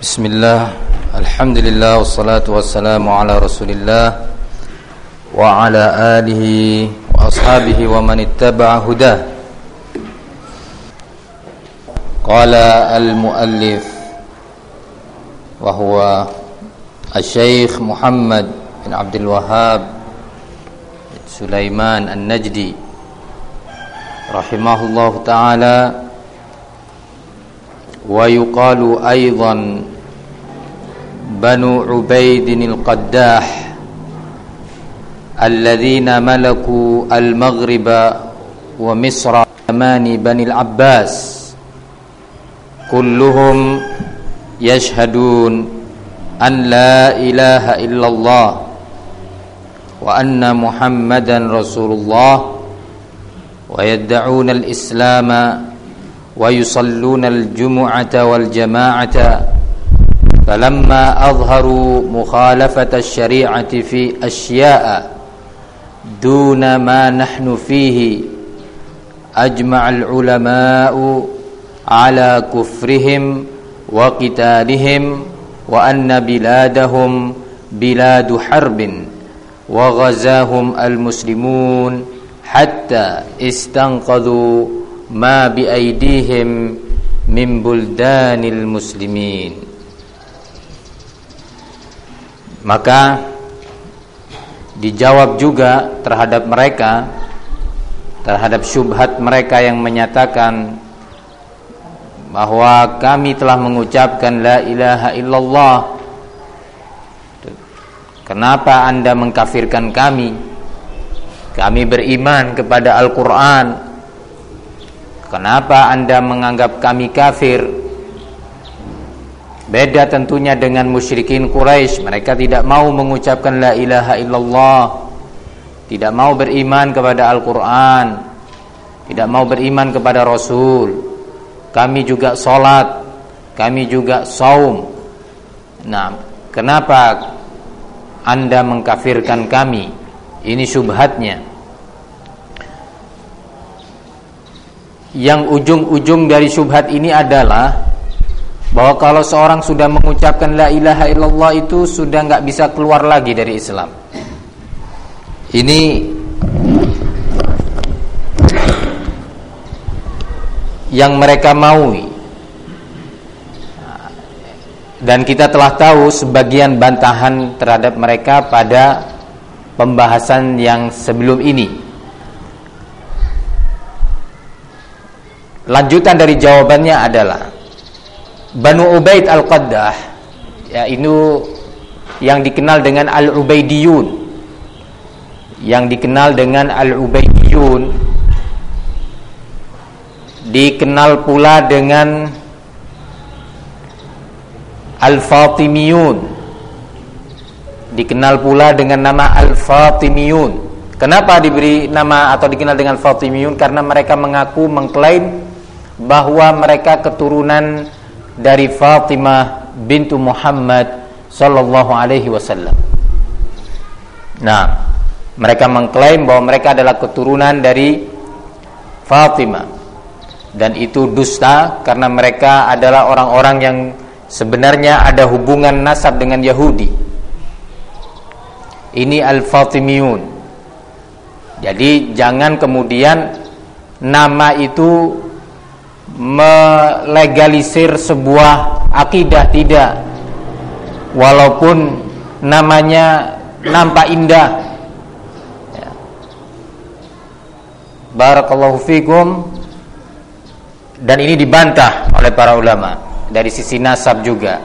بسم الله الحمد لله والصلاة والسلام على رسول الله وعلى آله وأصحابه ومن اتبع هداه. قال المؤلف وهو الشيخ محمد بن عبد الوهاب سليمان النجدي رحمه الله تعالى ويقال أيضا بنو عبيد القداح الذين ملكوا المغرب ومصر زمان بني العباس. كلهم يشهدون أن لا إله إلا الله وأن محمدا رسول الله ويدعون الإسلام ويصلون الجمعة والجماعة فلما أظهروا مخالفة الشريعة في أشياء دون ما نحن فيه أجمع العلماء على كفرهم وقتالهم وأن بلادهم بلاد حرب وغزاهم المسلمون حتى استنقذوا ما بأيديهم من بلدان المسلمين. Maka dijawab juga terhadap mereka terhadap syubhat mereka yang menyatakan bahwa kami telah mengucapkan la ilaha illallah. Kenapa anda mengkafirkan kami? Kami beriman kepada Al-Quran. Kenapa anda menganggap kami kafir Beda tentunya dengan musyrikin Quraisy, mereka tidak mau mengucapkan la ilaha illallah. Tidak mau beriman kepada Al-Qur'an. Tidak mau beriman kepada Rasul. Kami juga salat, kami juga saum. Nah, kenapa Anda mengkafirkan kami? Ini syubhatnya. Yang ujung-ujung dari syubhat ini adalah bahwa kalau seorang sudah mengucapkan la ilaha illallah itu sudah nggak bisa keluar lagi dari Islam. Ini yang mereka maui. Dan kita telah tahu sebagian bantahan terhadap mereka pada pembahasan yang sebelum ini. Lanjutan dari jawabannya adalah Banu Ubaid Al-Qaddah ya ini yang dikenal dengan Al-Ubaidiyun. Yang dikenal dengan Al-Ubaidiyun dikenal pula dengan Al-Fatimiyun. Dikenal pula dengan nama Al-Fatimiyun. Kenapa diberi nama atau dikenal dengan Fatimiyun? Karena mereka mengaku mengklaim bahwa mereka keturunan dari Fatimah bintu Muhammad sallallahu alaihi wasallam. Nah, mereka mengklaim bahwa mereka adalah keturunan dari Fatimah dan itu dusta karena mereka adalah orang-orang yang sebenarnya ada hubungan nasab dengan Yahudi. Ini Al-Fatimiyun. Jadi jangan kemudian nama itu melegalisir sebuah akidah tidak. Walaupun namanya nampak indah. Ya. barakallahu fikum. Dan ini dibantah oleh para ulama. Dari sisi nasab juga.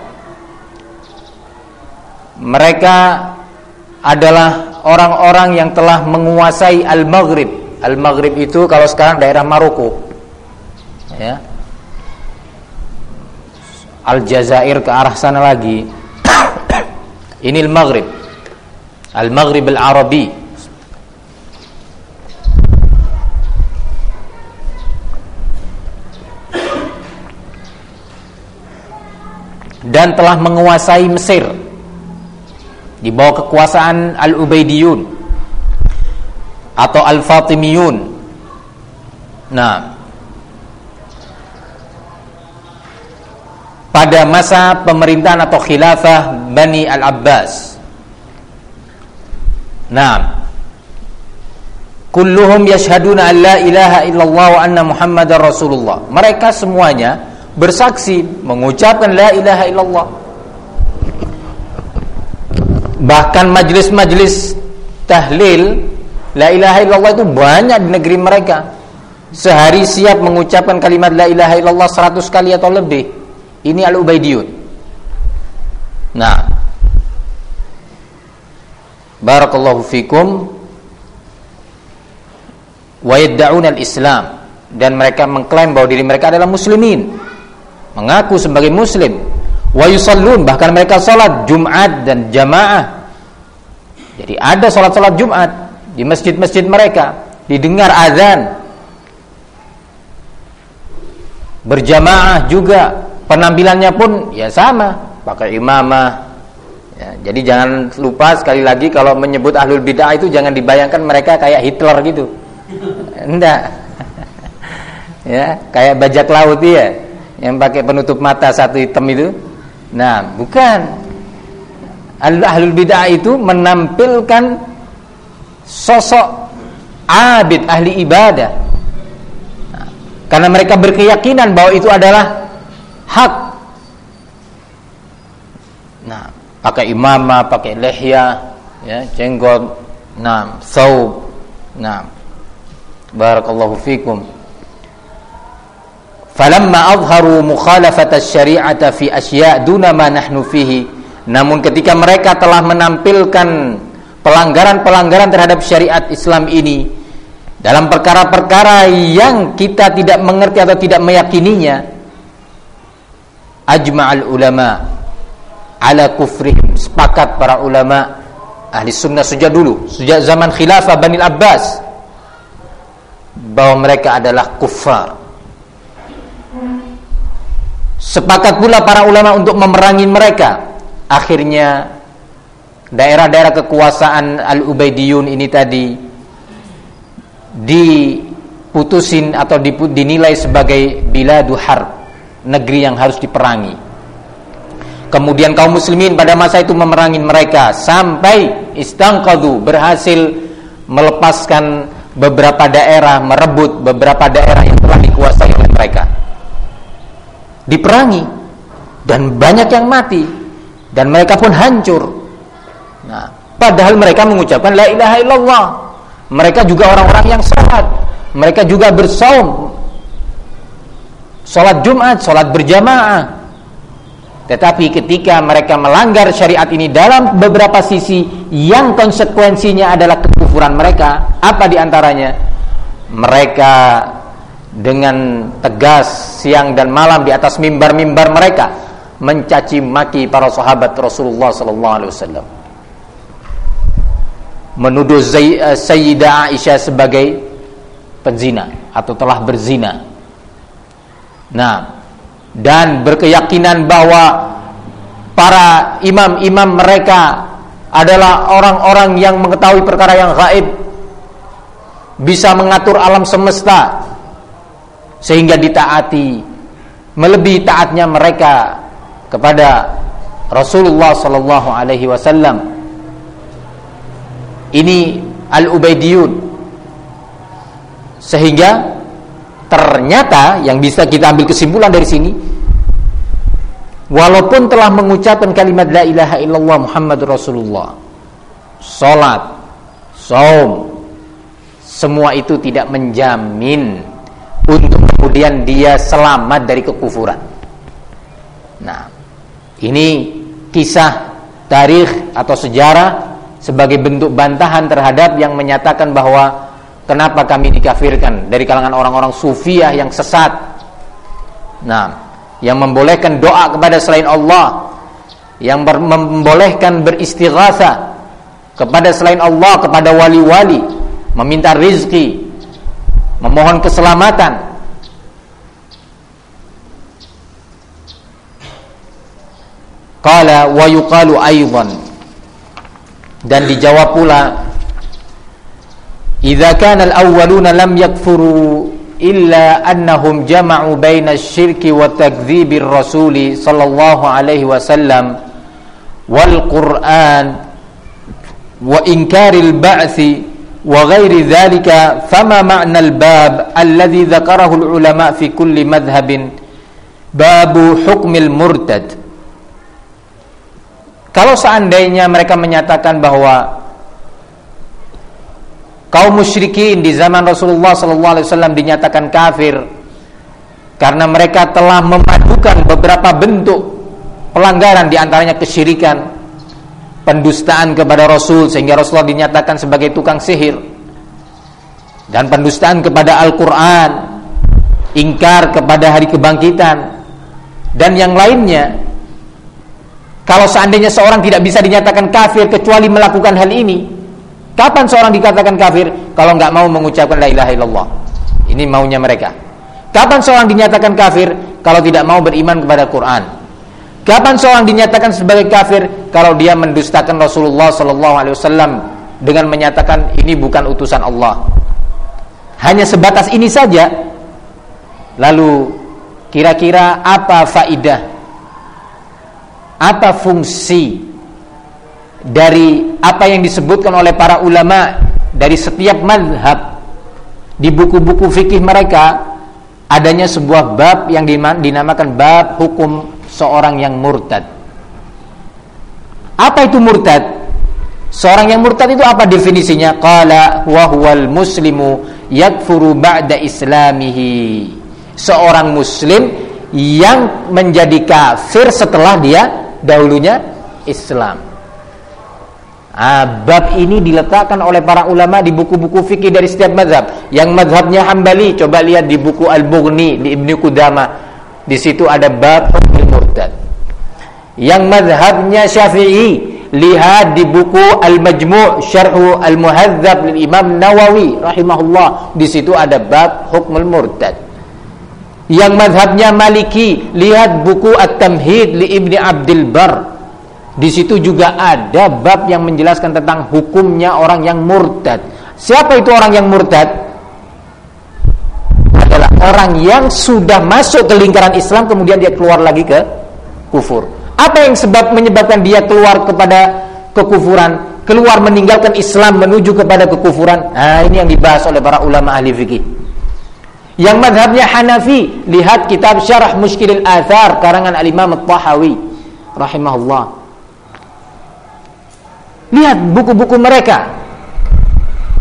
Mereka adalah orang-orang yang telah menguasai Al-Maghrib. Al-Maghrib itu kalau sekarang daerah Maroko ya. Aljazair ke arah sana lagi. Ini Al-Maghrib. Al-Maghrib Al-Arabi. Dan telah menguasai Mesir. Di bawah kekuasaan Al-Ubaidiyun atau Al-Fatimiyun. Nah pada masa pemerintahan atau khilafah Bani Al-Abbas. Nah, kulluhum yashhaduna an la ilaha illallah wa anna muhammadar rasulullah. Mereka semuanya bersaksi mengucapkan la ilaha illallah. Bahkan majlis-majlis tahlil la ilaha illallah itu banyak di negeri mereka. Sehari siap mengucapkan kalimat la ilaha illallah 100 kali atau lebih. Ini Al-Ubaidiyun. Nah. Barakallahu fikum wa yad'un al-Islam dan mereka mengklaim bahwa diri mereka adalah muslimin. Mengaku sebagai muslim. Wa yusallun bahkan mereka salat Jumat dan jamaah. Jadi ada salat-salat Jumat di masjid-masjid mereka, didengar azan. Berjamaah juga penampilannya pun ya sama. Pakai imamah. Ya, jadi jangan lupa sekali lagi kalau menyebut ahlul bidah itu jangan dibayangkan mereka kayak Hitler gitu. Enggak. Ya kayak bajak laut ya yang pakai penutup mata satu hitam itu. Nah bukan. Ahlul bidah itu menampilkan sosok abid ahli ibadah. Nah, karena mereka berkeyakinan bahwa itu adalah hak. Nah, pakai imamah, pakai lehya, ya, jenggot, nah, saub, nah. Barakallahu fikum. Falamma adharu mukhalafat asy-syari'ata fi asya' duna ma nahnu fihi. Namun ketika mereka telah menampilkan pelanggaran-pelanggaran terhadap syariat Islam ini dalam perkara-perkara yang kita tidak mengerti atau tidak meyakininya, ajma'al ulama ala kufrihim. Sepakat para ulama ahli sunnah sejak dulu sejak zaman khilafah Bani Abbas bahwa mereka adalah kufar sepakat pula para ulama untuk memerangi mereka. Akhirnya daerah-daerah kekuasaan Al-Ubaidiyun ini tadi diputusin atau dinilai sebagai biladu harb negeri yang harus diperangi. Kemudian kaum muslimin pada masa itu memerangi mereka sampai istangqadu berhasil melepaskan beberapa daerah, merebut beberapa daerah yang telah dikuasai oleh mereka. Diperangi dan banyak yang mati dan mereka pun hancur. Nah, padahal mereka mengucapkan la ilaha illallah. Mereka juga orang-orang yang salat. Mereka juga bersaum, sholat Jumat, sholat berjamaah. Tetapi ketika mereka melanggar syariat ini dalam beberapa sisi yang konsekuensinya adalah kekufuran mereka, apa di antaranya? Mereka dengan tegas siang dan malam di atas mimbar-mimbar mereka mencaci maki para sahabat Rasulullah sallallahu alaihi wasallam. Menuduh eh, Sayyidah Aisyah sebagai penzina atau telah berzina Nah, dan berkeyakinan bahwa para imam-imam mereka adalah orang-orang yang mengetahui perkara yang gaib, bisa mengatur alam semesta sehingga ditaati melebihi taatnya mereka kepada Rasulullah sallallahu alaihi wasallam. Ini al-Ubaidiyun sehingga ternyata yang bisa kita ambil kesimpulan dari sini walaupun telah mengucapkan kalimat la ilaha illallah Muhammad Rasulullah salat saum semua itu tidak menjamin untuk kemudian dia selamat dari kekufuran. Nah ini kisah tarikh atau sejarah sebagai bentuk bantahan terhadap yang menyatakan bahwa Kenapa kami dikafirkan? Dari kalangan orang-orang sufiah yang sesat? Nah, yang membolehkan doa kepada selain Allah, yang membolehkan beristighatha kepada selain Allah, kepada wali-wali, meminta rizki, memohon keselamatan. Qala wa yuqalu dan dijawab pula Idza kana al-awwaluna lam yakfuru illa annahum jama'u baina syirki wa takdzibir rasuli sallallahu alaihi wasallam wal Qur'an wa inkaril ba'thi wa ghairi dhalika fama ma'na al bab alladhi dzakarahu al ulama fi kulli madhhabin babu hukmil murtad kalau seandainya mereka menyatakan bahwa kaum musyrikin di zaman Rasulullah SAW dinyatakan kafir karena mereka telah memadukan beberapa bentuk pelanggaran di antaranya kesyirikan, pendustaan kepada Rasul sehingga Rasulullah dinyatakan sebagai tukang sihir dan pendustaan kepada Al-Quran, ingkar kepada hari kebangkitan dan yang lainnya. Kalau seandainya seorang tidak bisa dinyatakan kafir kecuali melakukan hal ini, Kapan seorang dikatakan kafir? Kalau nggak mau mengucapkan la ilaha illallah. Ini maunya mereka. Kapan seorang dinyatakan kafir? Kalau tidak mau beriman kepada Quran. Kapan seorang dinyatakan sebagai kafir? Kalau dia mendustakan Rasulullah Sallallahu Alaihi Wasallam dengan menyatakan ini bukan utusan Allah. Hanya sebatas ini saja. Lalu kira-kira apa faidah? Apa fungsi dari apa yang disebutkan oleh para ulama dari setiap madhab di buku-buku fikih mereka adanya sebuah bab yang dinamakan bab hukum seorang yang murtad. Apa itu murtad? Seorang yang murtad itu apa definisinya? Qala wa huwal muslimu yakfuru ba'da islamihi. Seorang muslim yang menjadi kafir setelah dia dahulunya Islam. Ah, bab ini diletakkan oleh para ulama di buku-buku fikih dari setiap mazhab. Yang mazhabnya Hambali, coba lihat di buku Al-Bughni di Ibnu Qudama. Di situ ada bab murtad. Yang mazhabnya Syafi'i, lihat di buku Al-Majmu' Syarh Al-Muhadzab lil Imam Nawawi rahimahullah. Di situ ada bab hukum murtad. Yang mazhabnya Maliki, lihat buku At-Tamhid li Ibni Abdul Bar di situ juga ada bab yang menjelaskan tentang hukumnya orang yang murtad. Siapa itu orang yang murtad? Adalah orang yang sudah masuk ke lingkaran Islam kemudian dia keluar lagi ke kufur. Apa yang sebab menyebabkan dia keluar kepada kekufuran, keluar meninggalkan Islam menuju kepada kekufuran? Nah, ini yang dibahas oleh para ulama ahli fikih. Yang madhabnya Hanafi, lihat kitab Syarah Mushkilil Athar karangan Al-Imam At-Tahawi rahimahullah. Lihat buku-buku mereka.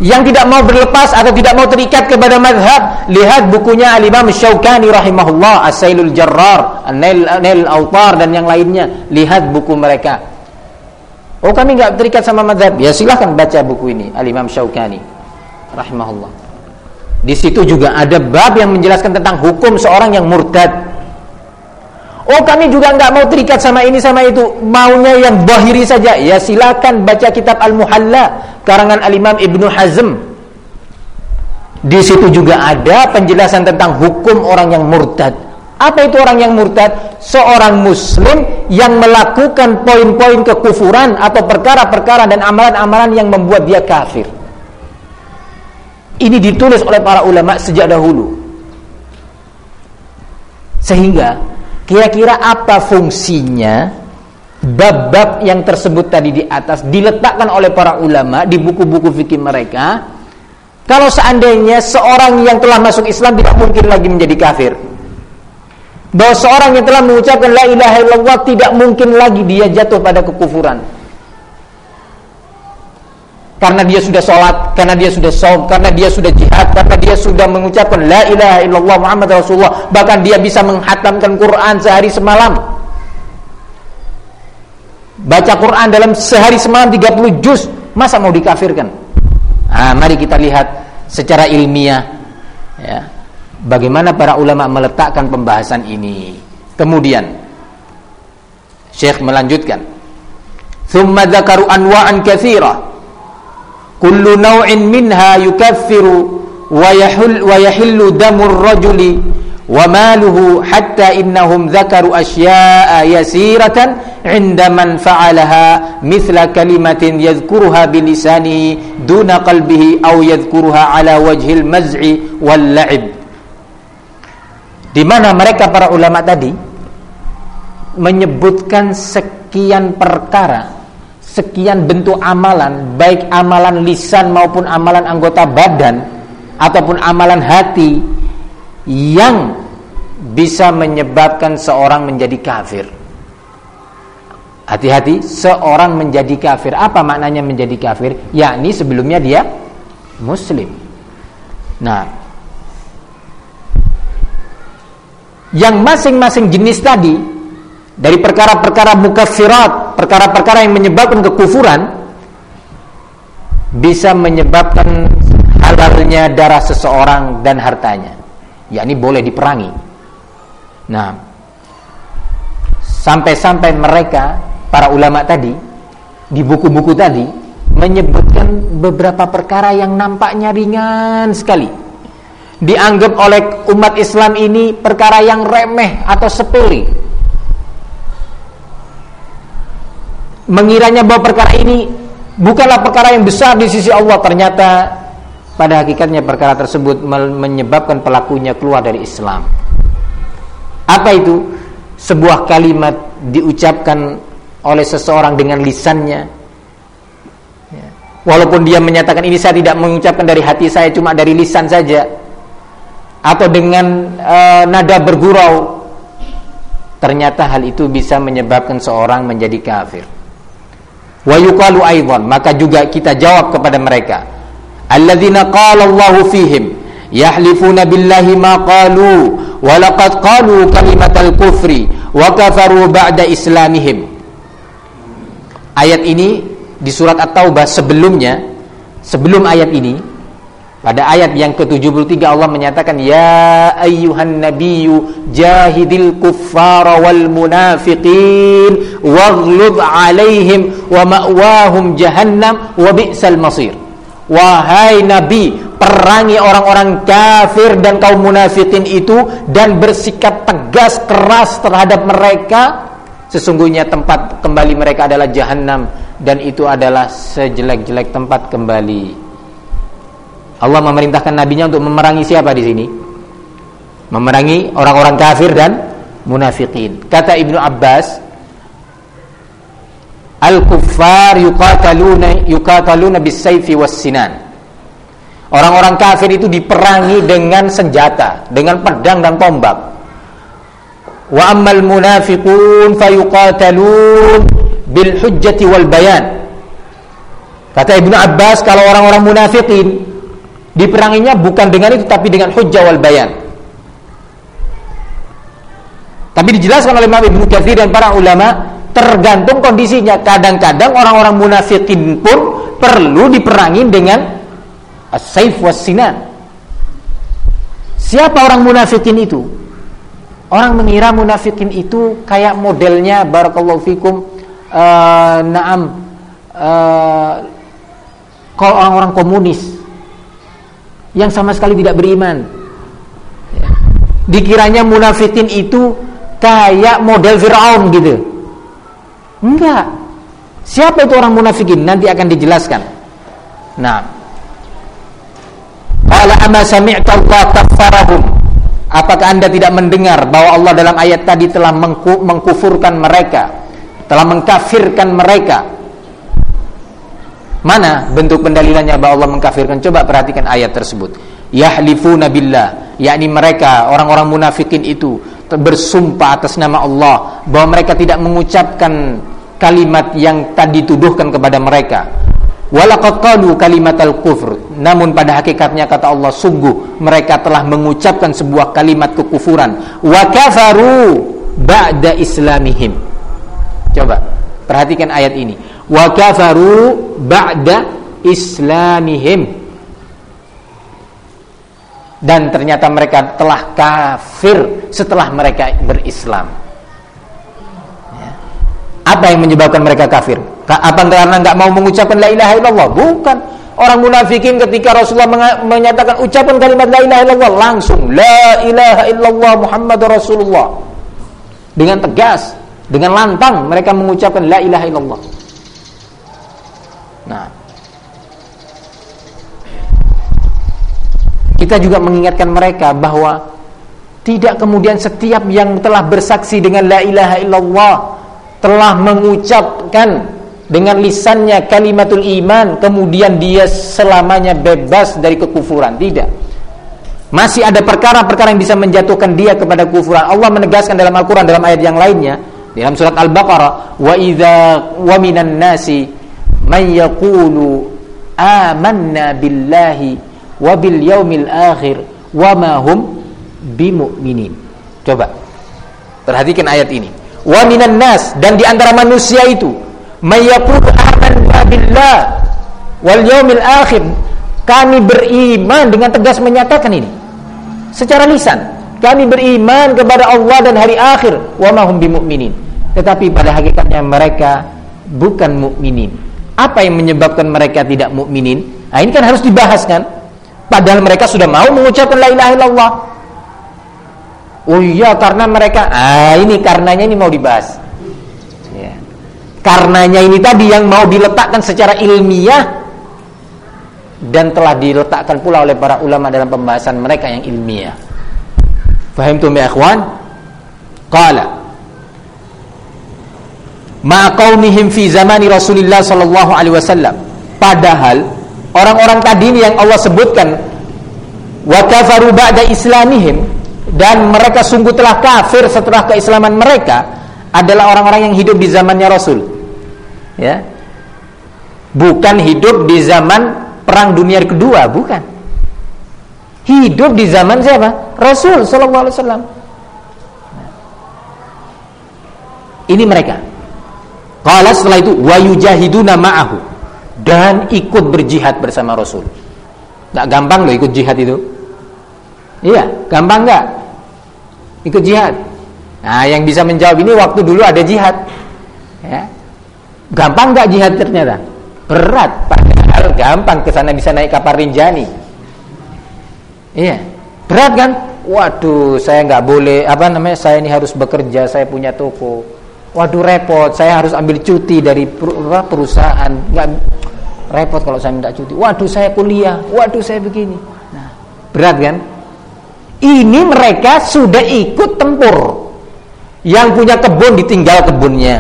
Yang tidak mau berlepas atau tidak mau terikat kepada madhab lihat bukunya al-imam Syaukani rahimahullah As-Sailul Jarrar An-Nail Nail Autar dan yang lainnya. Lihat buku mereka. Oh kami nggak terikat sama madhab. Ya silahkan baca buku ini al-imam Syaukani rahimahullah. Di situ juga ada bab yang menjelaskan tentang hukum seorang yang murtad Oh kami juga nggak mau terikat sama ini sama itu. Maunya yang bahiri saja. Ya silakan baca kitab Al-Muhalla Karangan Al-Imam Ibnu Hazm. Di situ juga ada penjelasan tentang hukum orang yang murtad. Apa itu orang yang murtad? Seorang muslim yang melakukan poin-poin kekufuran Atau perkara-perkara dan amalan-amalan yang membuat dia kafir. Ini ditulis oleh para ulama sejak dahulu. Sehingga Kira-kira apa fungsinya bab-bab yang tersebut tadi di atas diletakkan oleh para ulama di buku-buku fikih mereka? Kalau seandainya seorang yang telah masuk Islam tidak mungkin lagi menjadi kafir. Bahwa seorang yang telah mengucapkan la ilaha illallah tidak mungkin lagi dia jatuh pada kekufuran karena dia sudah sholat, karena dia sudah saum, karena dia sudah jihad, karena dia sudah mengucapkan la ilaha illallah Muhammad Rasulullah, bahkan dia bisa menghatamkan Quran sehari semalam. Baca Quran dalam sehari semalam 30 juz, masa mau dikafirkan? Nah, mari kita lihat secara ilmiah ya, bagaimana para ulama meletakkan pembahasan ini. Kemudian Syekh melanjutkan, "Tsumma dzakaru anwa'an katsira" kullu naw'in minha yukaffiru wa yahul wa yahillu damur rajuli wa maluhu hatta innahum dhakaru asya'a yasiratan 'inda man fa'alaha mithla kalimatin yadhkuruha bilisanihi duna qalbihi aw yadhkuruha ala wajhil maz'i wal la'ib di mana mereka para ulama tadi menyebutkan sekian perkara, sekian bentuk amalan, baik amalan lisan maupun amalan anggota badan ataupun amalan hati yang bisa menyebabkan seorang menjadi kafir. Hati-hati, seorang menjadi kafir. Apa maknanya menjadi kafir? Yakni sebelumnya dia muslim. Nah, yang masing-masing jenis tadi dari perkara-perkara mukaffirat, perkara-perkara yang menyebabkan kekufuran bisa menyebabkan halalnya darah seseorang dan hartanya. Yakni boleh diperangi. Nah, sampai-sampai mereka para ulama tadi di buku-buku tadi menyebutkan beberapa perkara yang nampaknya ringan sekali dianggap oleh umat Islam ini perkara yang remeh atau sepele mengiranya bahwa perkara ini bukanlah perkara yang besar di sisi Allah. Ternyata pada hakikatnya perkara tersebut menyebabkan pelakunya keluar dari Islam. Apa itu? Sebuah kalimat diucapkan oleh seseorang dengan lisannya. Ya. walaupun dia menyatakan ini saya tidak mengucapkan dari hati saya cuma dari lisan saja. Atau dengan uh, nada bergurau. Ternyata hal itu bisa menyebabkan seorang menjadi kafir wa yuqalu aidan maka juga kita jawab kepada mereka. Alladzina qala Allahu fihim yahlifuna billahi ma qalu wa laqad qalu kalimatal kufri wa kafaru ba'da islamihim. Ayat ini di surat At-Taubah sebelumnya sebelum ayat ini pada ayat yang ke-73 Allah menyatakan ya ayyuhan nabiyyu jahidil kuffara wal munafiqin waghlub alaihim wa ma'wahum jahannam wa bi'sal masir wahai nabi perangi orang-orang kafir dan kaum munafikin itu dan bersikap tegas keras terhadap mereka Sesungguhnya tempat kembali mereka adalah jahanam dan itu adalah sejelek-jelek tempat kembali. Allah memerintahkan nabinya untuk memerangi siapa di sini? Memerangi orang-orang kafir dan munafikin. Kata Ibnu Abbas, Al-kuffar yuqataluna yuqataluna bis-sayfi was-sinan. Orang-orang kafir itu diperangi dengan senjata, dengan pedang dan tombak wa ammal munafiqun fayuqatalun bil hujjati wal bayan kata Ibnu Abbas kalau orang-orang munafikin diperanginya bukan dengan itu tapi dengan hujjah wal bayan. Tapi dijelaskan oleh Imam Ibnu dan para ulama tergantung kondisinya. Kadang-kadang orang-orang munafikin pun perlu diperangi dengan as-saif was sinan siapa orang munafikin itu? Orang mengira munafikin itu kayak modelnya barakallahu fikum uh, naam uh, kalau orang-orang komunis yang sama sekali tidak beriman. Ya. Dikiranya munafikin itu kayak model Firaun gitu. Enggak. Siapa itu orang munafikin? Nanti akan dijelaskan. Nah. Qala ama sami'ta Allah Apakah anda tidak mendengar bahwa Allah dalam ayat tadi telah mengku, mengkufurkan mereka Telah mengkafirkan mereka Mana bentuk pendalilannya bahwa Allah mengkafirkan Coba perhatikan ayat tersebut Yahlifuna billah yakni mereka orang-orang munafikin itu bersumpah atas nama Allah bahwa mereka tidak mengucapkan kalimat yang tadi dituduhkan kepada mereka Walaqad qalu kalimatal kufr. Namun pada hakikatnya kata Allah sungguh mereka telah mengucapkan sebuah kalimat kekufuran. Wa kafaru ba'da islamihim. Coba perhatikan ayat ini. Wa kafaru ba'da islamihim. Dan ternyata mereka telah kafir setelah mereka berislam. Apa yang menyebabkan mereka kafir? Apa karena nggak mau mengucapkan la ilaha illallah? Bukan. Orang munafikin ketika Rasulullah menyatakan ucapan kalimat la ilaha illallah langsung la ilaha illallah Muhammad Rasulullah. Dengan tegas, dengan lantang mereka mengucapkan la ilaha illallah. Nah, kita juga mengingatkan mereka bahwa Tidak kemudian setiap yang telah bersaksi dengan la ilaha illallah telah mengucapkan dengan lisannya kalimatul iman kemudian dia selamanya bebas dari kekufuran. Tidak. Masih ada perkara-perkara yang bisa menjatuhkan dia kepada kufuran. Allah menegaskan dalam Al-Qur'an dalam ayat yang lainnya dalam surat Al-Baqarah wa idza wa minan nasi man yaqulu amanna billahi wa bil yaumil akhir wa ma. Coba. Perhatikan ayat ini. Wa minan nas dan di antara manusia itu mayyaqulu amanna billah wal yaumil akhir. Kami beriman dengan tegas menyatakan ini. Secara lisan, kami beriman kepada Allah dan hari akhir wa ma hum bimu'minin. Tetapi pada hakikatnya mereka bukan mukminin. Apa yang menyebabkan mereka tidak mukminin? Nah, ini kan harus dibahas kan? Padahal mereka sudah mau mengucapkan la ilaha illallah. Oh iya karena mereka ah ini karenanya ini mau dibahas. Ya. Karenanya ini tadi yang mau diletakkan secara ilmiah dan telah diletakkan pula oleh para ulama dalam pembahasan mereka yang ilmiah. Fahim tuh ya ikhwan? Qala Ma qaumihim fi zamani Rasulullah sallallahu alaihi wasallam. Padahal orang-orang tadi ini yang Allah sebutkan wa kafaru ba'da islamihim dan mereka sungguh telah kafir setelah keislaman mereka adalah orang-orang yang hidup di zamannya Rasul. Ya. Bukan hidup di zaman perang dunia kedua, bukan. Hidup di zaman siapa? Rasul sallallahu alaihi wasallam. Ini mereka. Qala setelah itu wa yujahiduna ma'ahu dan ikut berjihad bersama Rasul. Enggak gampang loh ikut jihad itu. Iya, gampang nggak? Ikut jihad. Nah, yang bisa menjawab ini waktu dulu ada jihad. Ya. Gampang nggak jihad ternyata? Berat, padahal gampang ke sana bisa naik kapal Rinjani. Iya. Berat kan? Waduh, saya nggak boleh apa namanya? Saya ini harus bekerja, saya punya toko. Waduh repot, saya harus ambil cuti dari perusahaan. Nggak repot kalau saya minta cuti. Waduh, saya kuliah. Waduh, saya begini. Nah, berat kan? Ini mereka sudah ikut tempur. Yang punya kebun ditinggal kebunnya.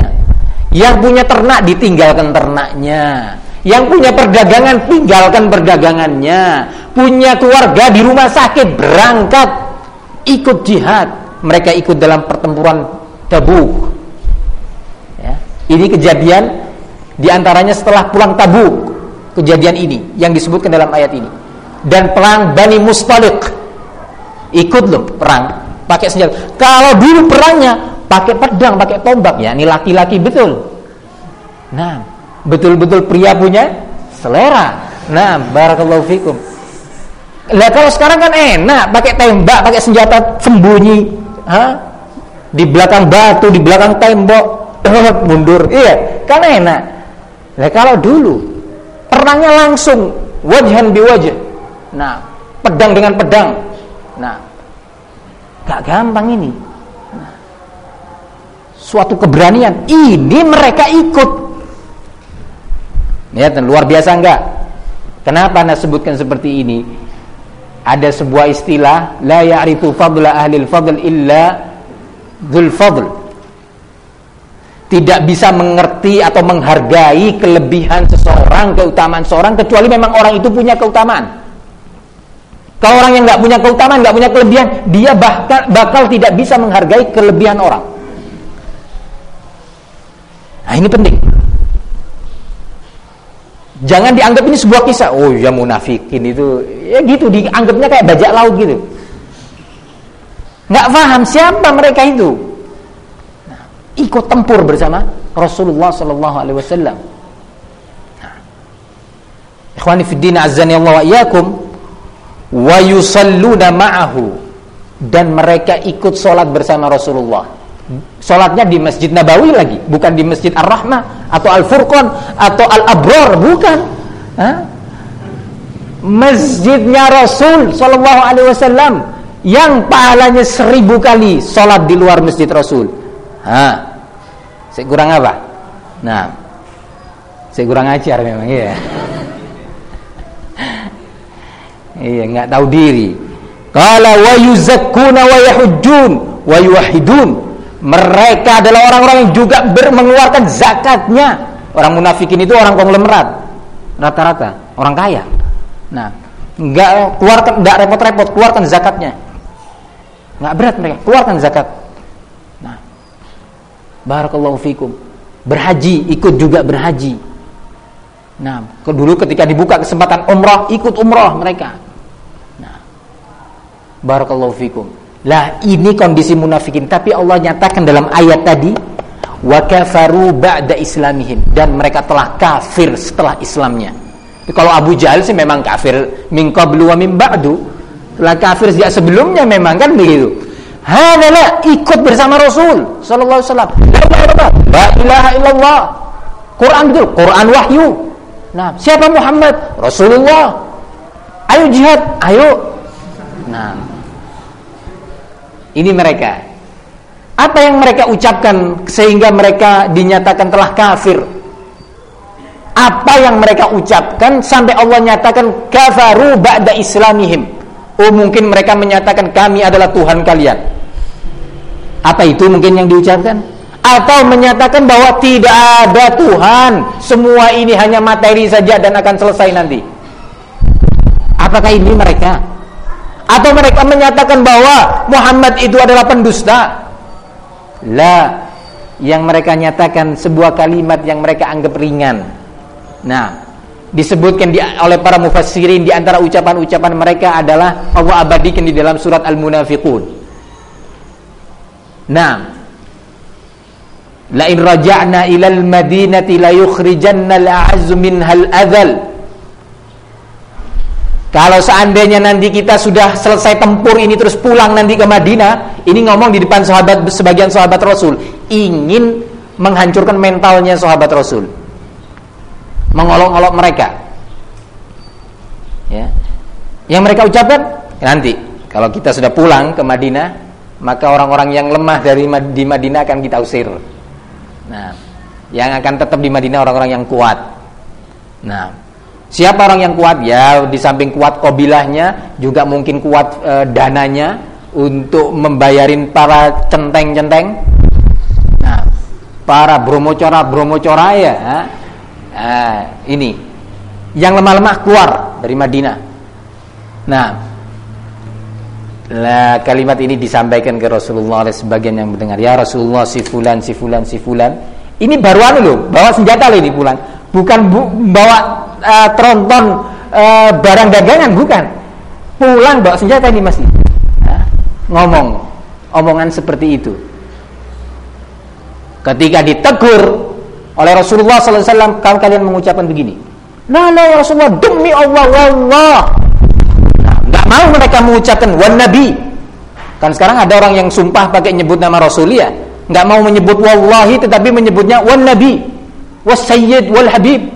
Yang punya ternak ditinggalkan ternaknya. Yang punya perdagangan tinggalkan perdagangannya. Punya keluarga di rumah sakit berangkat ikut jihad. Mereka ikut dalam pertempuran Tabuk. Ini kejadian di antaranya setelah pulang Tabuk. Kejadian ini yang disebutkan dalam ayat ini. Dan perang Bani Mustalik ikut loh perang pakai senjata. Kalau dulu perangnya pakai pedang, pakai tombak ya, ini laki-laki betul. Nah, betul-betul pria punya selera. Nah, barakallahu fikum. Lah kalau sekarang kan enak, pakai tembak, pakai senjata sembunyi, ha? Di belakang batu, di belakang tembok, mundur. Iya, kan enak. Lah kalau dulu perangnya langsung wajhan biwajh. Nah, pedang dengan pedang. Nah, gak gampang ini. Nah, suatu keberanian. Ini mereka ikut. Lihat, luar biasa enggak? Kenapa Anda sebutkan seperti ini? Ada sebuah istilah, la ya'rifu fadla ahli fadl illa dzul fadl. Tidak bisa mengerti atau menghargai kelebihan seseorang, keutamaan seorang kecuali memang orang itu punya keutamaan. Kalau orang yang nggak punya keutamaan, nggak punya kelebihan, dia bakal bakal tidak bisa menghargai kelebihan orang. Nah ini penting. Jangan dianggap ini sebuah kisah. Oh ya munafikin itu, ya gitu dianggapnya kayak bajak laut gitu. Nggak paham siapa mereka itu. Ikut tempur bersama Rasulullah Sallallahu Alaihi Wasallam. Nah. Ikhwani fiddin azani Allah wa iyyakum wa yusalluna ma'ahu dan mereka ikut sholat bersama Rasulullah sholatnya di Masjid Nabawi lagi bukan di Masjid Ar-Rahmah atau Al-Furqan atau Al-Abrar bukan Hah? Masjidnya Rasul Sallallahu Alaihi Wasallam yang pahalanya seribu kali sholat di luar Masjid Rasul Hah? saya kurang apa? nah saya kurang ajar memang ya Iya, nggak tahu diri. Qala wa yuzakkuna wa yahujjun wa yuwahhidun. Mereka adalah orang-orang yang juga mengeluarkan zakatnya. Orang munafikin itu orang konglomerat. Rata-rata orang kaya. Nah, enggak keluarkan enggak repot-repot keluarkan zakatnya. Enggak berat mereka, keluarkan zakat. Nah, barakallahu fikum. Berhaji, ikut juga berhaji. Nah, dulu ketika dibuka kesempatan umrah, ikut umrah mereka. Barakallahu fikum. Lah ini kondisi munafikin tapi Allah nyatakan dalam ayat tadi wa kafaru ba'da islamihim dan mereka telah kafir setelah Islamnya. Kalau Abu Jahal sih memang kafir min qablu wa min ba'du. Telah kafir sejak sebelumnya memang kan begitu. Hadalah ikut bersama Rasul sallallahu alaihi wasallam. La ilaha illallah. Quran betul, Quran wahyu. Nah, siapa Muhammad? Rasulullah. Ayo jihad, ayo. Nah, ini mereka. Apa yang mereka ucapkan sehingga mereka dinyatakan telah kafir? Apa yang mereka ucapkan sampai Allah nyatakan kafaru ba'da islamihim? Oh mungkin mereka menyatakan kami adalah Tuhan kalian. Apa itu mungkin yang diucapkan? Atau menyatakan bahwa tidak ada Tuhan, semua ini hanya materi saja dan akan selesai nanti. Apakah ini mereka? Atau mereka menyatakan bahwa Muhammad itu adalah pendusta? La, yang mereka nyatakan sebuah kalimat yang mereka anggap ringan. Nah, disebutkan di, oleh para mufassirin di antara ucapan-ucapan mereka adalah Allah abadikan di dalam surat Al-Munafiqun. Nah, la in raja'na ilal madinati la yukhrijanna al-a'azzu adzal kalau seandainya nanti kita sudah selesai tempur ini terus pulang nanti ke Madinah, ini ngomong di depan sahabat sebagian sahabat Rasul, ingin menghancurkan mentalnya sahabat Rasul. Mengolok-olok mereka. Ya. Yang mereka ucapkan nanti kalau kita sudah pulang ke Madinah, maka orang-orang yang lemah dari di Madinah akan kita usir. Nah, yang akan tetap di Madinah orang-orang yang kuat. Nah, Siapa orang yang kuat? Ya, di samping kuat kobilahnya, juga mungkin kuat e, dananya untuk membayarin para centeng-centeng. Nah, para bromocora-bromocora ya. Nah, ini yang lemah-lemah keluar dari Madinah. Nah, lah kalimat ini disampaikan ke Rasulullah oleh sebagian yang mendengar. Ya Rasulullah si fulan si fulan si fulan. Ini baru anu loh, bawa senjata loh ini pulang. Bukan bu, bawa uh, tronton uh, barang dagangan bukan pulang bawa senjata ini masih nah, ngomong omongan seperti itu ketika ditegur oleh Rasulullah SAW kalau kalian mengucapkan begini. Nah nah ya Rasulullah demi Allah wallah. Nah, nggak mau mereka mengucapkan wan nabi. Kan sekarang ada orang yang sumpah pakai nyebut nama Rasul ya nggak mau menyebut wallahi tetapi menyebutnya wan nabi. Was sayyid wal habib.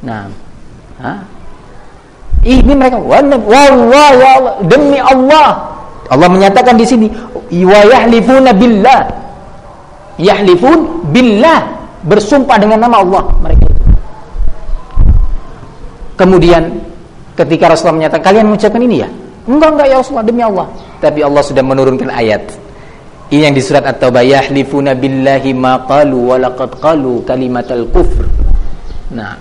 Nah Hah? Ini mereka wallah ya Allah demi Allah. Allah menyatakan di sini wa yahlifuna billah. Yahlifun billah bersumpah dengan nama Allah mereka Kemudian ketika Rasulullah menyatakan kalian mengucapkan ini ya? Enggak enggak ya Rasulullah demi Allah. Tapi Allah sudah menurunkan ayat. Ini yang di surat At-Taubah yahlifuna billahi ma qalu wa laqad qalu kalimatal kufr. Nah,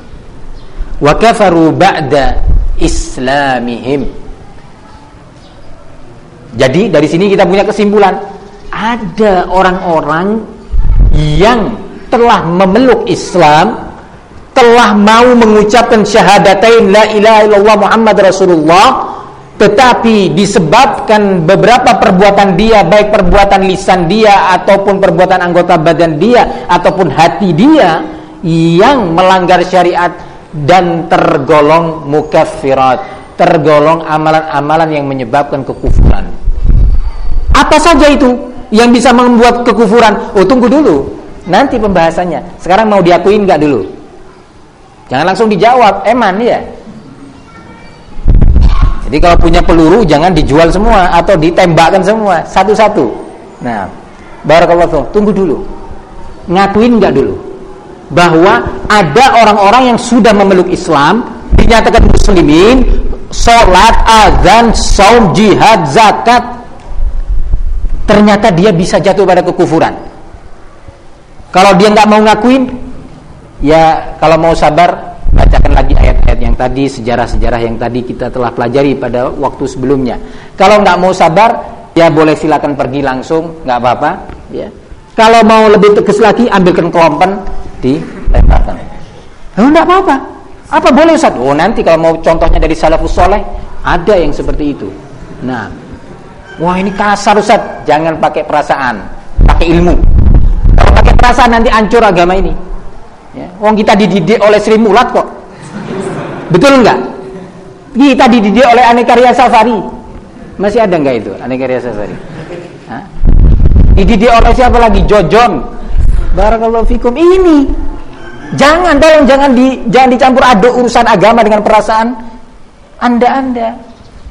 wa kafaru ba'da islamihim. Jadi dari sini kita punya kesimpulan ada orang-orang yang telah memeluk Islam, telah mau mengucapkan syahadatain la ilaha illallah Muhammad Rasulullah, tetapi disebabkan beberapa perbuatan dia baik perbuatan lisan dia ataupun perbuatan anggota badan dia ataupun hati dia yang melanggar syariat dan tergolong mukaffirat, tergolong amalan-amalan yang menyebabkan kekufuran. Apa saja itu yang bisa membuat kekufuran? Oh, tunggu dulu. Nanti pembahasannya. Sekarang mau diakuin nggak dulu? Jangan langsung dijawab, eman ya. Jadi kalau punya peluru jangan dijual semua atau ditembakkan semua satu-satu. Nah, barakallahu tunggu dulu. Ngakuin nggak dulu? bahwa ada orang-orang yang sudah memeluk Islam dinyatakan muslimin Sholat, azan, saum, jihad, zakat Ternyata dia bisa jatuh pada kekufuran Kalau dia nggak mau ngakuin Ya kalau mau sabar Bacakan lagi ayat-ayat yang tadi Sejarah-sejarah yang tadi kita telah pelajari pada waktu sebelumnya Kalau nggak mau sabar Ya boleh silakan pergi langsung nggak apa-apa ya. Kalau mau lebih tegas lagi Ambilkan kelompen Dilemparkan Oh nggak apa-apa apa boleh Ustaz? Oh nanti kalau mau contohnya dari salafus soleh ada yang seperti itu. Nah, wah ini kasar Ustaz. Jangan pakai perasaan, pakai ilmu. Perasaan nanti hancur agama ini. Ya, wong kita dididik oleh Sri Mulat kok. Betul enggak? Kita dididik oleh Aneka Ria Safari. Masih ada enggak itu Aneka Ria Safari? Hah? Dididik oleh siapa lagi? Jojon. Barakallahu fikum. Ini Jangan tolong jangan di jangan dicampur aduk urusan agama dengan perasaan Anda-anda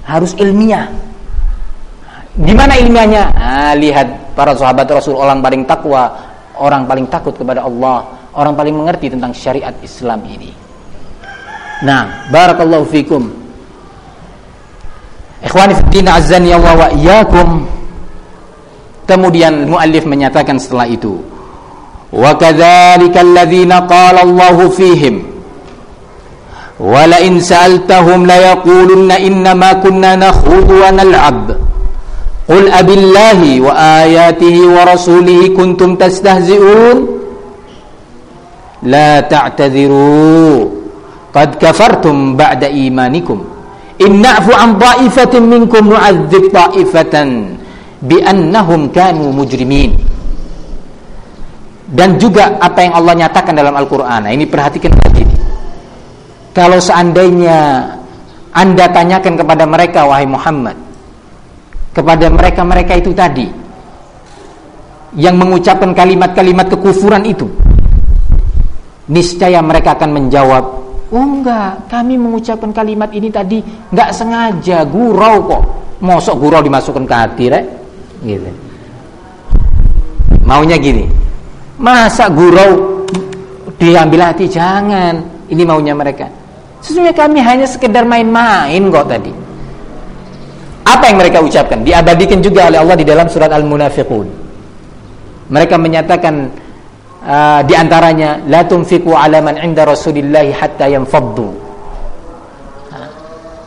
harus ilmiah. Gimana ilmiahnya? Nah, lihat para sahabat Rasul orang paling takwa, orang paling takut kepada Allah, orang paling mengerti tentang syariat Islam ini. Nah, barakallahu fikum. Ikhwani fi din azzani Allah wa iyyakum. Kemudian muallif menyatakan setelah itu, وكذلك الذين قال الله فيهم ولئن سألتهم ليقولن إنما كنا نخوض ونلعب Qul abillahi wa ayatihi wa rasulihi kuntum tastahzi'un La ta'tadhiru Qad kafartum ba'da imanikum Inna'fu an ta'ifatin minkum nu'adzib ta'ifatan Bi'annahum kanu mujrimin Dan juga apa yang Allah nyatakan dalam Al-Quran. Nah, Ini perhatikan tadi Kalau seandainya Anda tanyakan kepada mereka Wahai Muhammad kepada mereka-mereka itu tadi yang mengucapkan kalimat-kalimat kekufuran itu, niscaya mereka akan menjawab, "Oh enggak, kami mengucapkan kalimat ini tadi enggak sengaja, gurau kok." Mosok gurau dimasukkan ke hati, rek? Gitu. Maunya gini, Masa gurau diambil hati? Jangan. Ini maunya mereka. Sesungguhnya kami hanya sekedar main-main kok tadi. Apa yang mereka ucapkan? Diabadikan juga oleh Allah di dalam surat Al-Munafiqun. Mereka menyatakan uh, di antaranya la tunfiqu ala man 'inda Rasulillah hatta yanfaddu.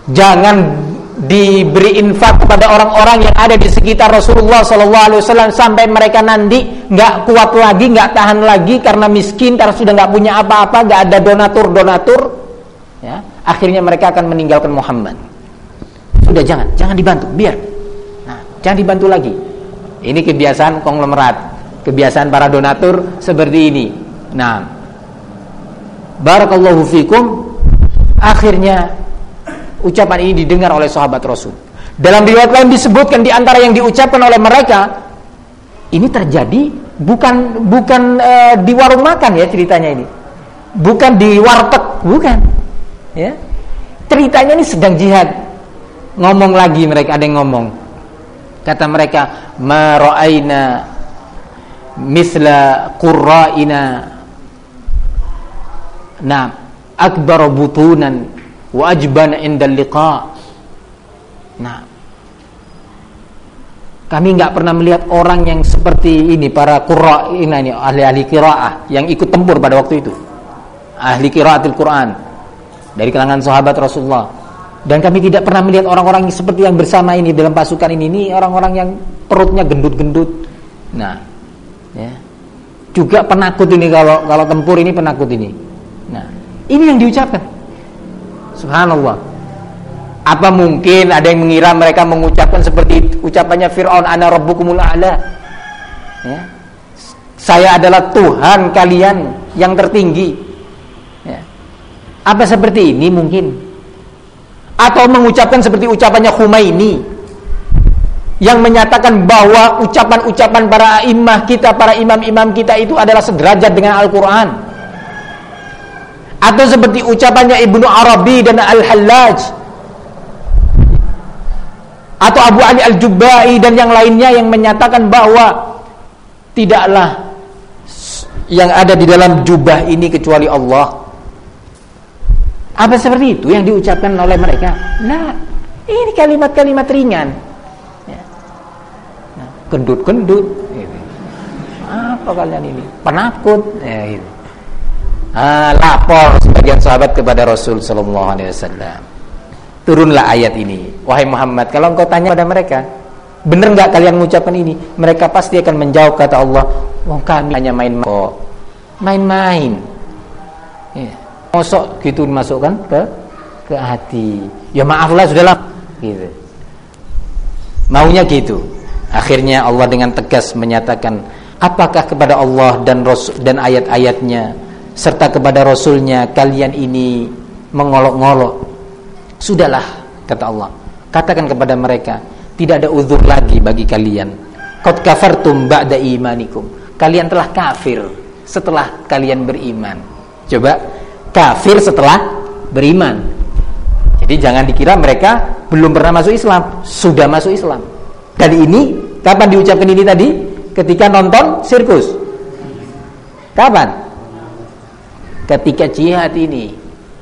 Jangan diberi infak kepada orang-orang yang ada di sekitar Rasulullah Sallallahu Alaihi Wasallam sampai mereka nanti nggak kuat lagi, nggak tahan lagi karena miskin, karena sudah nggak punya apa-apa, nggak ada donatur-donatur, ya, akhirnya mereka akan meninggalkan Muhammad. Sudah jangan, jangan dibantu, biar, nah, jangan dibantu lagi. Ini kebiasaan konglomerat, kebiasaan para donatur seperti ini. Nah, barakallahu fikum. Akhirnya ucapan ini didengar oleh sahabat Rasul. Dalam riwayat lain disebutkan di antara yang diucapkan oleh mereka ini terjadi bukan bukan e, di warung makan ya ceritanya ini. Bukan di warteg, bukan. Ya. Ceritanya ini sedang jihad. Ngomong lagi mereka ada yang ngomong. Kata mereka, "Ma ra'aina misla qurra'ina." Nah, akbar butunan wa ajban indal liqa. Nah, kami nggak pernah melihat orang yang seperti ini para qurra ini ahli-ahli qiraah yang ikut tempur pada waktu itu. Ahli qiraatil Quran dari kalangan sahabat Rasulullah. Dan kami tidak pernah melihat orang-orang seperti yang bersama ini dalam pasukan ini. Ini orang-orang yang perutnya gendut-gendut. Nah, ya. Juga penakut ini kalau kalau tempur ini penakut ini. Nah, ini yang diucapkan. Subhanallah. Apa mungkin ada yang mengira mereka mengucapkan seperti ucapannya Fir'aun ana rabbukumul a'la? Ya. Saya adalah Tuhan kalian yang tertinggi. Ya. Apa seperti ini mungkin? Atau mengucapkan seperti ucapannya Khumaini. Yang menyatakan bahwa ucapan-ucapan para imam kita, para imam-imam kita itu adalah sederajat dengan Al-Quran. Atau seperti ucapannya Ibnu Arabi dan Al-Hallaj. Atau Abu Ali Al-Jubbai dan yang lainnya yang menyatakan bahwa tidaklah yang ada di dalam jubah ini kecuali Allah Apa seperti itu yang diucapkan oleh mereka? Nah, ini kalimat-kalimat ringan. Ya. Nah, gendut-gendut. Gitu. Apa kalian ini? Penakut. Ya, gitu. ah, lapor sebagian sahabat kepada Rasul Sallallahu Alaihi Wasallam. Turunlah ayat ini, wahai Muhammad. Kalau engkau tanya pada mereka, benar nggak kalian mengucapkan ini? Mereka pasti akan menjawab kata Allah, wong kami hanya main-main main-main. Mosok gitu dimasukkan ke ke hati. Ya maaflah sudahlah. Gitu. Maunya gitu. Akhirnya Allah dengan tegas menyatakan apakah kepada Allah dan Rasul dan ayat-ayatnya serta kepada Rasulnya kalian ini mengolok-ngolok? Sudahlah kata Allah. Katakan kepada mereka tidak ada uzur lagi bagi kalian. Qad kafartum ba'da imanikum. Kalian telah kafir setelah kalian beriman. Coba kafir setelah beriman. Jadi jangan dikira mereka belum pernah masuk Islam, sudah masuk Islam. Dan ini kapan diucapkan ini tadi? Ketika nonton sirkus. Kapan? Ketika jihad ini.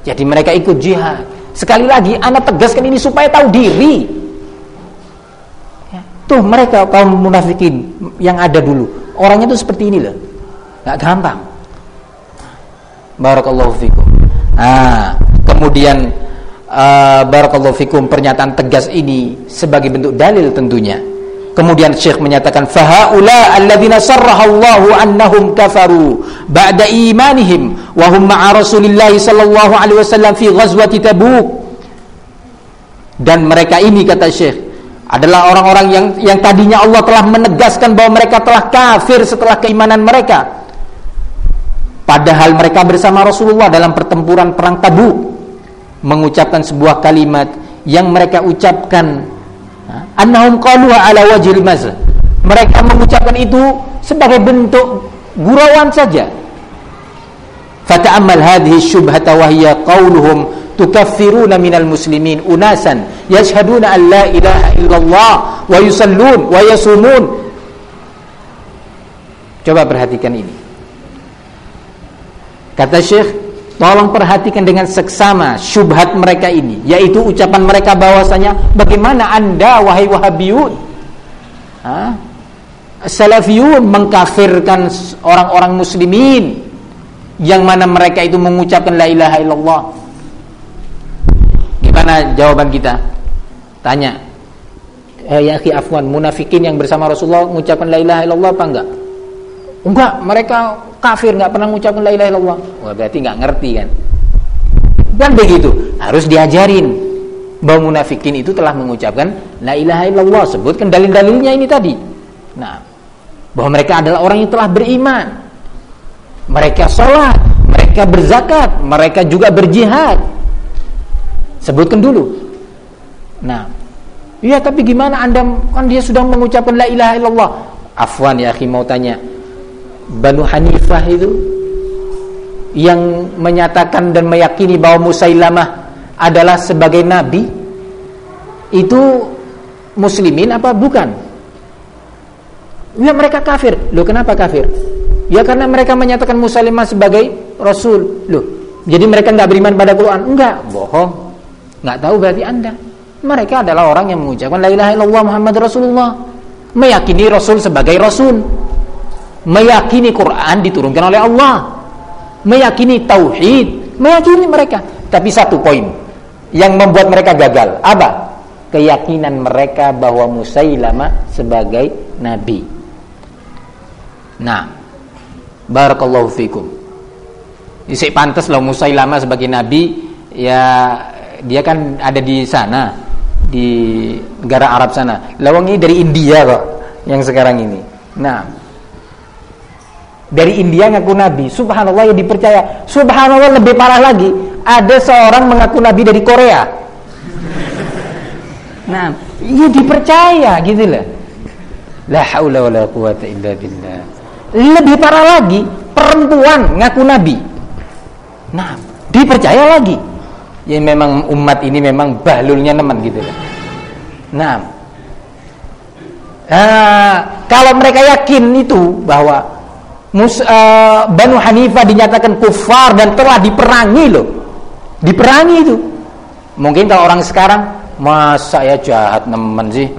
Jadi mereka ikut jihad. Sekali lagi, anak tegaskan ini supaya tahu diri. Ya. Tuh mereka kaum munafikin yang ada dulu. Orangnya tuh seperti ini loh. Gak gampang. Barakallahu fikum. Ah, kemudian uh, barakallahu fikum pernyataan tegas ini sebagai bentuk dalil tentunya. Kemudian Syekh menyatakan fahaula alladzina sarrahallahu annahum kafaru ba'da imanihim wa hum ma'a Rasulillah sallallahu alaihi wasallam fi ghazwati Tabuk. Dan mereka ini kata Syekh adalah orang-orang yang yang tadinya Allah telah menegaskan bahwa mereka telah kafir setelah keimanan mereka Padahal mereka bersama Rasulullah dalam pertempuran perang Tabuk mengucapkan sebuah kalimat yang mereka ucapkan annahum qaluha ala wajhil mazah. Mereka mengucapkan itu sebagai bentuk gurauan saja. Fata'ammal hadhihi syubhata wa hiya qauluhum tukaffiruna minal muslimin unasan yashhaduna an la ilaha illallah wa yusallun wa yasumun. Coba perhatikan ini. Kata Syekh, tolong perhatikan dengan seksama syubhat mereka ini, yaitu ucapan mereka bahwasanya bagaimana Anda wahai Wahabiyun? Ha? Salafiyun mengkafirkan orang-orang muslimin yang mana mereka itu mengucapkan la ilaha illallah. Gimana jawaban kita? Tanya. Eh, ya akhi afwan, munafikin yang bersama Rasulullah mengucapkan la ilaha illallah apa enggak? Enggak, mereka kafir nggak pernah mengucapkan la ilaha illallah. Wah, berarti nggak ngerti kan? Dan begitu, harus diajarin bahwa munafikin itu telah mengucapkan la ilaha illallah. Sebutkan dalil-dalilnya ini tadi. Nah, bahwa mereka adalah orang yang telah beriman. Mereka sholat, mereka berzakat, mereka juga berjihad. Sebutkan dulu. Nah, iya tapi gimana anda kan dia sudah mengucapkan la ilaha illallah. Afwan ya akhi mau tanya, Banu Hanifah itu yang menyatakan dan meyakini bahwa Musailamah adalah sebagai nabi itu muslimin apa bukan? Ya mereka kafir. Loh kenapa kafir? Ya karena mereka menyatakan Musailamah sebagai rasul. Loh, jadi mereka nggak beriman pada Quran? Enggak, bohong. Nggak tahu berarti Anda. Mereka adalah orang yang mengucapkan la ilaha illallah Muhammad Rasulullah. Meyakini Rasul sebagai Rasul meyakini Quran diturunkan oleh Allah, meyakini tauhid, meyakini mereka. Tapi satu poin yang membuat mereka gagal, apa? Keyakinan mereka bahwa Musailamah sebagai nabi. Nah, barakallahu fikum. Isi pantas loh Musailamah sebagai nabi, ya dia kan ada di sana di negara Arab sana. Lawang ini dari India kok yang sekarang ini. Nah, dari India ngaku nabi. Subhanallah yang dipercaya. Subhanallah lebih parah lagi. Ada seorang mengaku nabi dari Korea. Nah ia dipercaya gitu lah la haula wala quwata illa billah. Lebih parah lagi perempuan ngaku nabi. Nah dipercaya lagi. Ya memang umat ini memang bahlulnya nemen gitu lah nah Nah, kalau mereka yakin itu bahwa Mus, uh, Banu Hanifah dinyatakan kufar dan telah diperangi loh. Diperangi itu. Mungkin kalau orang sekarang masa ya jahat nemen sih.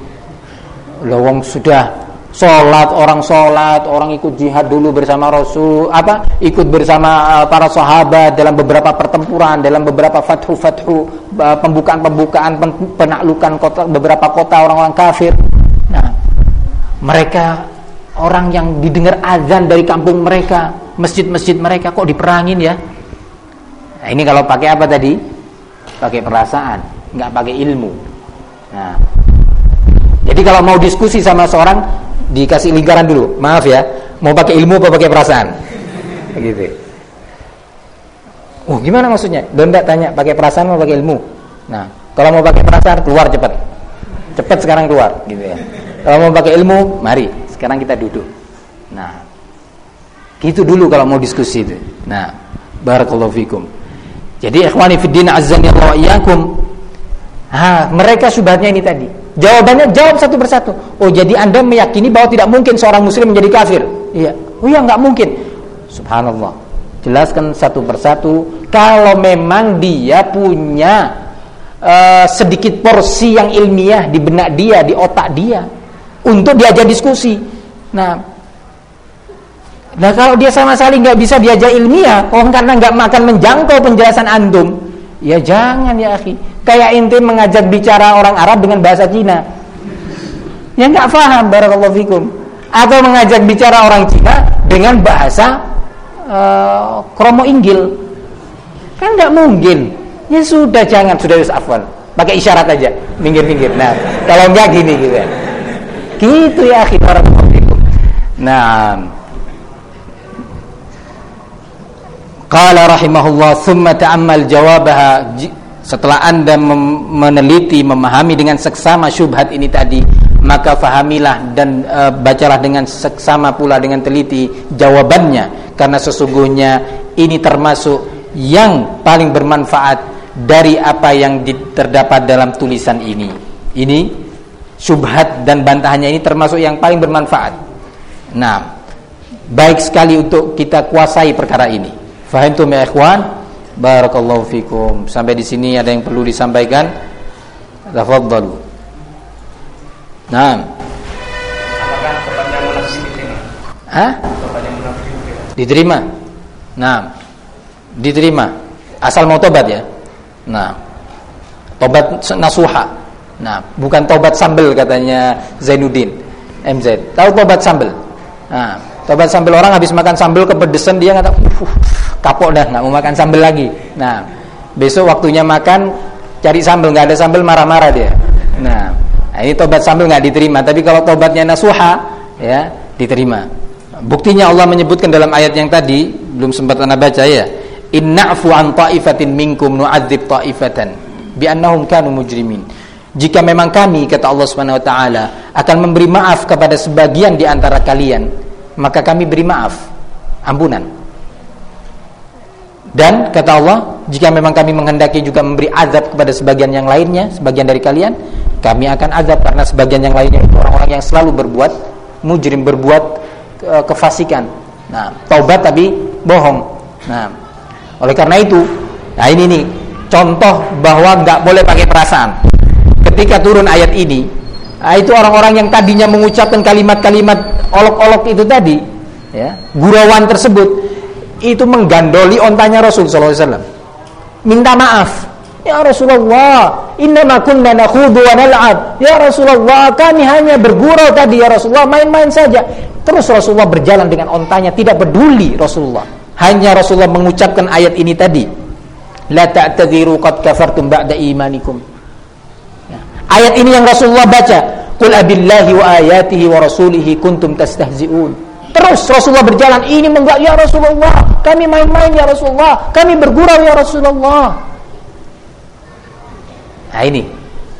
Lawang sudah sholat orang sholat orang ikut jihad dulu bersama Rasul apa ikut bersama uh, para sahabat dalam beberapa pertempuran dalam beberapa fathu fathu uh, pembukaan pembukaan penaklukan kota beberapa kota orang-orang kafir nah mereka orang yang didengar azan dari kampung mereka masjid-masjid mereka kok diperangin ya nah, ini kalau pakai apa tadi pakai perasaan nggak pakai ilmu nah jadi kalau mau diskusi sama seorang dikasih lingkaran dulu. Maaf ya, mau pakai ilmu apa pakai perasaan? Gitu. Oh, gimana maksudnya? Donda tanya, pakai perasaan atau pakai ilmu? Nah, kalau mau pakai perasaan keluar cepat. Cepat sekarang keluar, gitu ya. Kalau mau pakai ilmu, mari. Sekarang kita duduk. Nah, gitu dulu kalau mau diskusi itu. Nah, barakallahu fikum. Jadi ikhwani fid din azza wa iyyakum. Ha, mereka subhatnya ini tadi. Jawabannya jawab satu persatu. Oh, jadi Anda meyakini bahwa tidak mungkin seorang muslim menjadi kafir? Iya. Oh iya, nggak mungkin. Subhanallah. Jelaskan satu persatu kalau memang dia punya uh, sedikit porsi yang ilmiah di benak dia, di otak dia untuk diajak diskusi. Nah, nah kalau dia sama sekali nggak bisa diajak ilmiah, oh karena nggak makan menjangkau penjelasan antum, ya jangan ya akhi Kayak inti mengajak bicara orang Arab dengan bahasa Cina. Ya nggak paham barakallahu fikum. Atau mengajak bicara orang Cina dengan bahasa uh, kromo inggil. Kan nggak mungkin. Ya sudah jangan sudah wis afwan. Pakai isyarat aja, minggir-minggir. Nah, kalau enggak gini gitu ya. Gitu ya akhi barakallahu Nah, Qala rahimahullah thumma ta'ammal jawabaha setelah anda meneliti, memahami dengan seksama syubhat ini tadi, maka fahamilah dan e, bacalah dengan seksama pula dengan teliti jawabannya, karena sesungguhnya ini termasuk yang paling bermanfaat dari apa yang terdapat dalam tulisan ini. Ini syubhat dan bantahannya ini termasuk yang paling bermanfaat. Nah, baik sekali untuk kita kuasai perkara ini. Fahim ya ikhwan? Barakallahu fikum. Sampai di sini ada yang perlu disampaikan? Tafadhalu. Naam. Apakah tobatnya munafik diterima? Hah? Tobatnya munafik diterima. Naam. Diterima. Asal mau tobat ya. Nah. Tobat nasuha. Nah, bukan tobat sambel katanya Zainuddin MZ. Tahu tobat sambel? Nah, tobat sambel orang habis makan sambel kepedesan dia ngata, uh, kapok dah nggak mau makan sambal lagi. Nah besok waktunya makan cari sambal nggak ada sambal marah-marah dia. Nah, ini tobat sambal nggak diterima tapi kalau tobatnya nasuha ya diterima. Buktinya Allah menyebutkan dalam ayat yang tadi belum sempat anda baca ya inna'fu an ta'ifatin minkum nu'adzib ta'ifatan bi'annahum kanu mujrimin. Jika memang kami kata Allah Subhanahu wa taala akan memberi maaf kepada sebagian di antara kalian maka kami beri maaf ampunan dan kata Allah, jika memang kami menghendaki juga memberi azab kepada sebagian yang lainnya, sebagian dari kalian, kami akan azab karena sebagian yang lainnya itu orang-orang yang selalu berbuat mujrim, berbuat e, kefasikan. Nah, taubat tapi bohong. Nah, oleh karena itu, nah ini nih contoh bahwa nggak boleh pakai perasaan. Ketika turun ayat ini, nah itu orang-orang yang tadinya mengucapkan kalimat-kalimat olok-olok itu tadi, ya, gurauan tersebut itu menggandoli ontanya Rasul wasallam. Minta maaf. Ya Rasulullah, innama kunna nakhudu wa nal'ab. Ya Rasulullah, kami hanya bergurau tadi ya Rasulullah, main-main saja. Terus Rasulullah berjalan dengan ontanya, tidak peduli Rasulullah. Hanya Rasulullah mengucapkan ayat ini tadi. La ta'tadhiru qad kafartum ba'da imanikum. Ya. Ayat ini yang Rasulullah baca. Qul abillahi wa ayatihi wa rasulihi kuntum tastahzi'un. Terus Rasulullah berjalan ini menggak ya Rasulullah, kami main-main ya Rasulullah, kami bergurau ya Rasulullah. Nah ini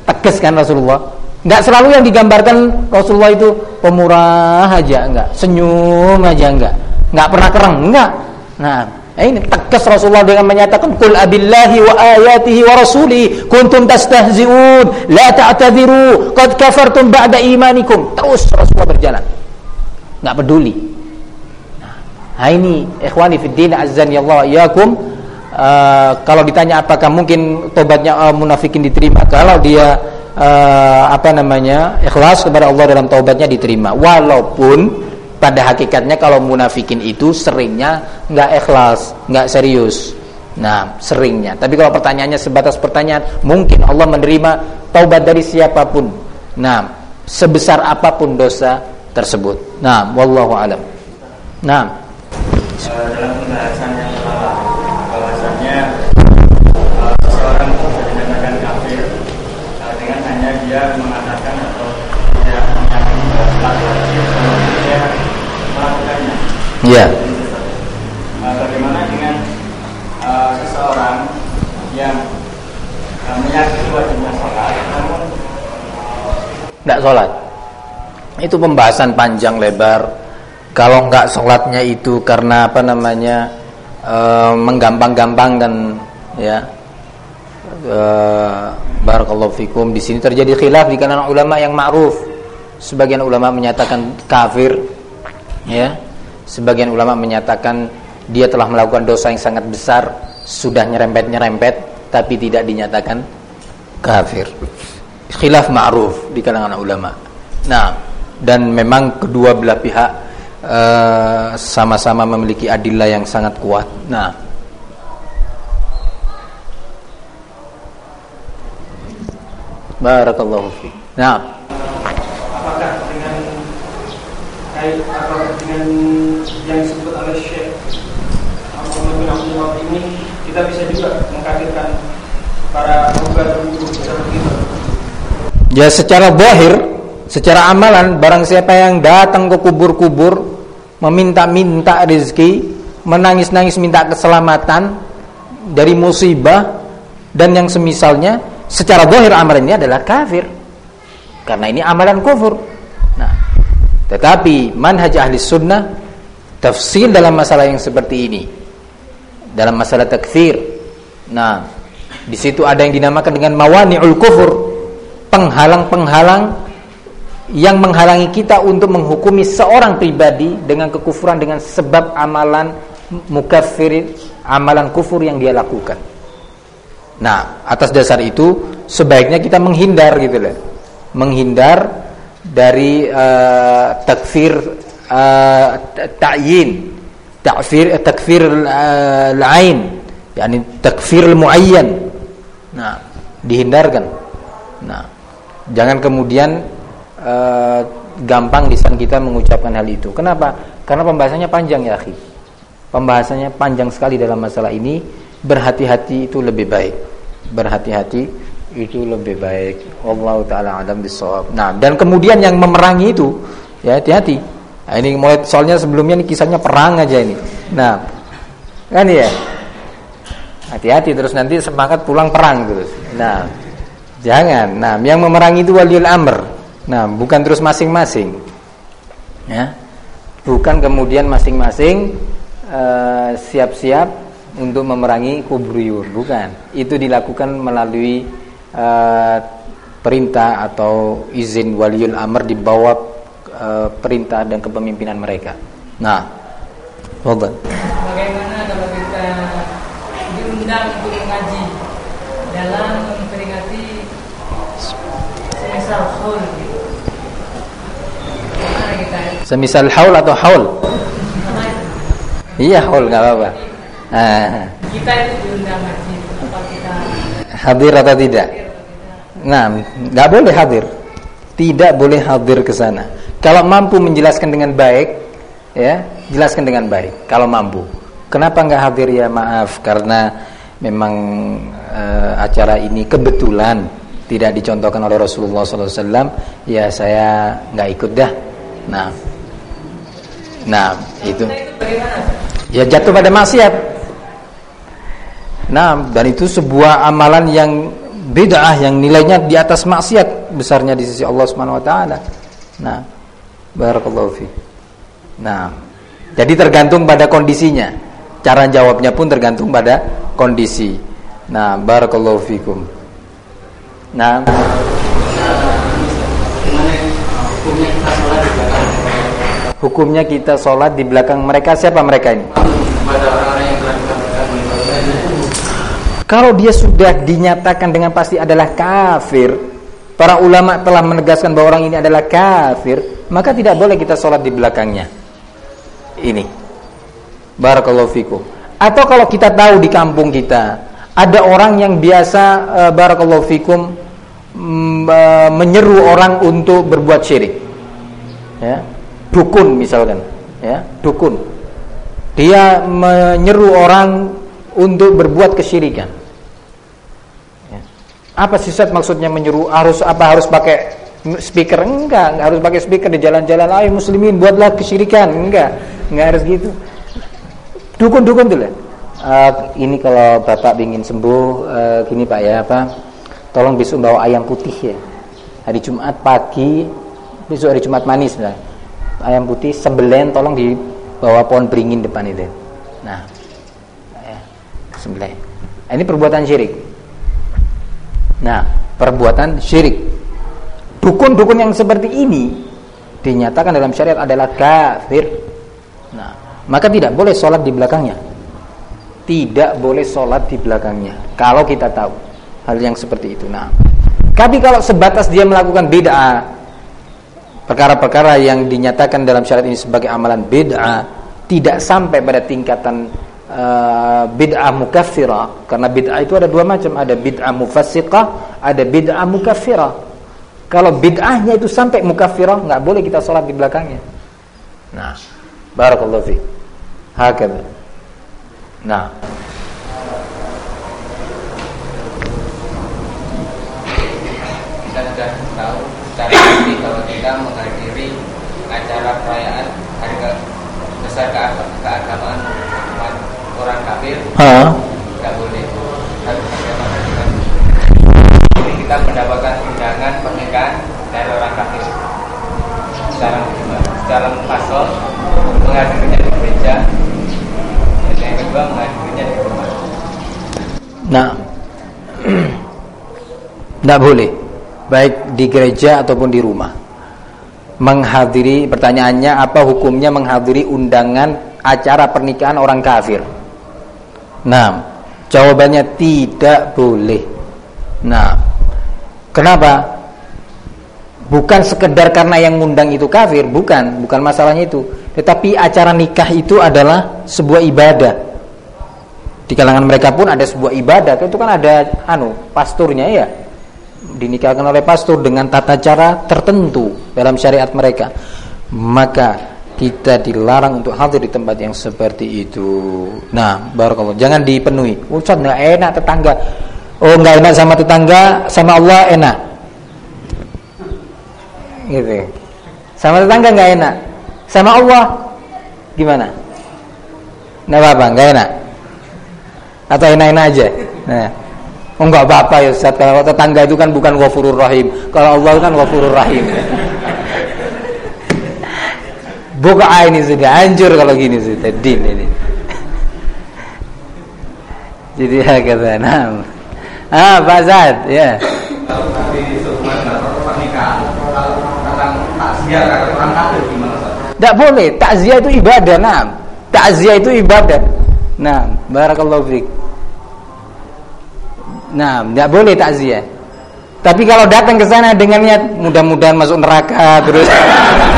tegas kan Rasulullah. Enggak selalu yang digambarkan Rasulullah itu pemurah aja enggak, senyum aja enggak, enggak pernah kereng enggak. Nah, ini tegas Rasulullah dengan menyatakan kul abillahi wa ayatihi wa rasuli kuntum tastahzi'un la ta'tadiru qad kafartum ba'da imanikum. Terus Rasulullah berjalan nggak peduli. Nah, ini ikhwani fi din azan ya Allah iyakum uh, kalau ditanya apakah mungkin tobatnya uh, munafikin diterima kalau dia uh, apa namanya ikhlas kepada Allah dalam taubatnya diterima walaupun pada hakikatnya kalau munafikin itu seringnya nggak ikhlas nggak serius. Nah seringnya. Tapi kalau pertanyaannya sebatas pertanyaan mungkin Allah menerima taubat dari siapa pun. Nah sebesar apa pun dosa tersebut. Nah wallahu alam. Nah. Dalam pembahasan yang tidak meyakini bahwa wajib dia melakukannya. Iya. Nah, bagaimana dengan uh, seseorang yang uh, meyakini wajibnya sholat, namun tidak sholat? Itu pembahasan panjang lebar. Kalau nggak sholatnya itu karena apa namanya uh, menggampang-gampangkan, ya. Uh, Barakallahu fikum. Di sini terjadi khilaf di kalangan ulama yang ma'ruf. Sebagian ulama menyatakan kafir, ya. Sebagian ulama menyatakan dia telah melakukan dosa yang sangat besar, sudah nyerempet-nyerempet tapi tidak dinyatakan kafir. Khilaf ma'ruf di kalangan ulama. Nah, dan memang kedua belah pihak eh, sama-sama uh, memiliki adillah yang sangat kuat. Nah, Barakallahu fi. Nah. Apakah dengan apakah dengan yang disebut oleh Syekh Muhammad bin Abdul ini kita bisa juga mengkafirkan para itu? Ya secara bohir, secara amalan barang siapa yang datang ke kubur-kubur meminta-minta rezeki, menangis-nangis minta keselamatan dari musibah dan yang semisalnya secara zahir amalan ini adalah kafir karena ini amalan kufur tetapi manhaj ahli sunnah tafsir dalam masalah yang seperti ini. Dalam masalah takfir. Nah di situ ada yang dinamakan dengan mawani'ul kufur. Penghalang-penghalang yang menghalangi kita untuk menghukumi seorang pribadi dengan kekufuran dengan sebab amalan mukafir amalan kufur yang dia lakukan. Nah, atas dasar itu sebaiknya kita menghindar gitu loh. Menghindar dari uh, takfir uh, ta'yin, takfir takfir uh, yakni takfir muayyan. Nah, dihindarkan. Nah, jangan kemudian uh, gampang lisan kita mengucapkan hal itu. Kenapa? Karena pembahasannya panjang ya, akhi. Pembahasannya panjang sekali dalam masalah ini berhati-hati itu lebih baik. Berhati-hati itu lebih baik. Allah taala alam bisawab. Nah, dan kemudian yang memerangi itu ya hati-hati. Nah, ini mulai soalnya sebelumnya ini kisahnya perang aja ini. Nah, kan ya. Hati-hati terus nanti semangat pulang perang terus. Nah, jangan. Nah, yang memerangi itu waliul amr. Nah, bukan terus masing-masing. Ya. Bukan kemudian masing-masing eh, siap-siap uh, untuk memerangi kubriyun, bukan. Itu dilakukan melalui uh, perintah atau izin waliul amr di bawah uh, perintah dan kepemimpinan mereka. Nah, Fadal. Bagaimana kalau kita diundang untuk mengaji dalam memperingati semisal haul gitu. Semisal haul atau haul? Iya haul nggak apa-apa. Kita itu diundang kita hadir atau tidak? Nah, nggak boleh hadir. Tidak boleh hadir ke sana. Kalau mampu menjelaskan dengan baik, ya, jelaskan dengan baik. Kalau mampu. Kenapa nggak hadir ya? Maaf, karena memang uh, acara ini kebetulan tidak dicontohkan oleh Rasulullah SAW. Ya, saya nggak ikut dah. Nah, nah itu. Ya jatuh pada maksiat. Nah, dan itu sebuah amalan yang bid'ah yang nilainya di atas maksiat besarnya di sisi Allah Subhanahu wa taala. Nah, barakallahu fi. Nah, jadi tergantung pada kondisinya. Cara jawabnya pun tergantung pada kondisi. Nah, barakallahu fikum. Nah, hukumnya kita sholat di belakang mereka siapa mereka ini? Kalau dia sudah dinyatakan dengan pasti adalah kafir, para ulama telah menegaskan bahwa orang ini adalah kafir, maka tidak boleh kita sholat di belakangnya. Ini. Barakallahu fikum. Atau kalau kita tahu di kampung kita ada orang yang biasa uh, barakallahu fikum uh, menyeru orang untuk berbuat syirik. Ya. Dukun misalkan, ya, dukun. Dia menyeru orang untuk berbuat kesyirikan. Ya. Apa sih Ustaz maksudnya menyuruh harus apa harus pakai speaker? Enggak, enggak harus pakai speaker di jalan-jalan. Ayo muslimin buatlah kesyirikan. Enggak enggak harus gitu. Dukun-dukun lah uh, ini kalau bapak ingin sembuh uh, gini pak ya apa? Tolong besok bawa ayam putih ya. Hari Jumat pagi besok hari Jumat manis lah ayam putih sembelen tolong dibawa pohon beringin depan itu. Nah sembelih. Ini perbuatan syirik. Nah, perbuatan syirik. Dukun-dukun yang seperti ini dinyatakan dalam syariat adalah kafir. Nah, maka tidak boleh sholat di belakangnya. Tidak boleh sholat di belakangnya. Kalau kita tahu hal yang seperti itu. Nah, tapi kalau sebatas dia melakukan bid'ah, perkara-perkara yang dinyatakan dalam syariat ini sebagai amalan bid'ah, tidak sampai pada tingkatan uh, bid'ah mukaffirah karena bid'ah itu ada dua macam. Ada bid'ah mufassiqah ada bid'ah mukaffirah kalau bid'ahnya itu sampai mukaffirah nggak boleh kita sholat di belakangnya. Nah barakallahu fi hakadha. Nah. Kita kita menghadiri acara perayaan hari besar keagamaan orang kafir nggak boleh. Harus bagaimana dengan ini kita mendapatkan undangan pernikahan dari orang kafir. Secara secara pasal menghadirinya di gereja. Dan yang kedua menghadirinya di rumah. Nah. Tidak boleh. Baik di gereja ataupun di rumah. Menghadiri pertanyaannya apa hukumnya menghadiri undangan acara pernikahan orang kafir Nah, jawabannya tidak boleh. Nah, kenapa? Bukan sekedar karena yang ngundang itu kafir, bukan, bukan masalahnya itu. Tetapi acara nikah itu adalah sebuah ibadah. Di kalangan mereka pun ada sebuah ibadah. Itu kan ada anu, pasturnya ya. Dinikahkan oleh pastor dengan tata cara tertentu dalam syariat mereka. Maka kita dilarang untuk hadir di tempat yang seperti itu. Nah, barakallah. Jangan dipenuhi. Ustaz enggak enak tetangga. Oh, enggak enak sama tetangga, sama Allah enak. Gitu. Sama tetangga enggak enak. Sama Allah gimana? Enggak apa-apa, enggak enak. Atau enak-enak aja. Nah. Oh enggak apa-apa ya Ustaz. Kalau tetangga itu kan bukan Ghafurur Rahim. Kalau Allah kan Ghafurur Rahim. Buka ini sudah hancur kalau gini sudah din ini. Jadi ya kata nah. Ah, Pak Zat, ya. Kalau tadi pernikahan, takziah orang kafir gimana Tidak boleh, takziah itu ibadah, nah. Takziah itu ibadah. Nah, barakallahu fiik. Nah, tidak boleh takziah. Tapi kalau datang ke sana dengan niat mudah-mudahan masuk neraka terus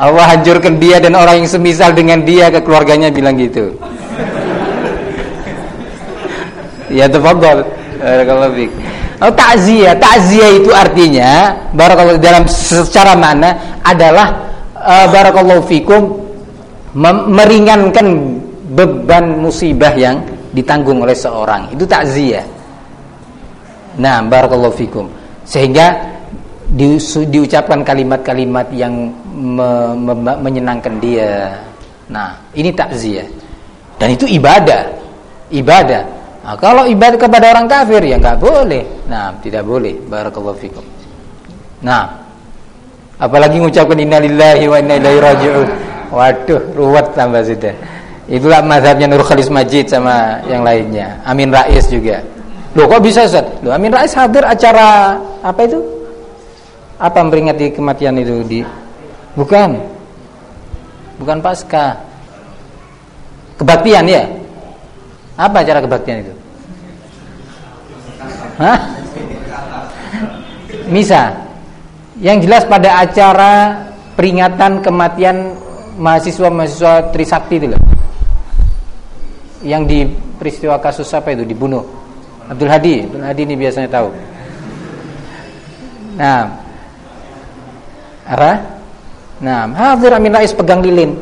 Allah hancurkan dia dan orang yang semisal dengan dia ke keluarganya bilang gitu. ya tafadhol. Barakallahu fiik. Oh, takziah, takziah itu artinya barakallahu dalam secara mana adalah uh, barakallahu fikum meringankan beban musibah yang ditanggung oleh seorang. Itu takziah. Nah, barakallahu fikum. Sehingga di, diucapkan kalimat-kalimat yang me, me, menyenangkan dia. Nah, ini takziah. Dan itu ibadah. Ibadah. Nah, kalau ibadah kepada orang kafir ya nggak boleh. Nah, tidak boleh. Barakallahu fikum. Nah, apalagi mengucapkan innalillahi wa inna ilaihi raji'un. Waduh, ruwet tambah sudah. Itulah mazhabnya Nur Khalis Majid sama yang lainnya. Amin Rais juga. Loh kok bisa Ustaz? Loh Amin Rais hadir acara apa itu? Apa memperingati kematian itu di Bukan. Bukan pasca. Kebaktian ya. Apa acara kebaktian itu? Hah? Misa. Yang jelas pada acara peringatan kematian mahasiswa-mahasiswa Trisakti itu loh. Yang di peristiwa kasus apa itu dibunuh? Abdul Hadi, Abdul Hadi ini biasanya tahu. Nah, apa? Nah, hadir amin rais pegang lilin.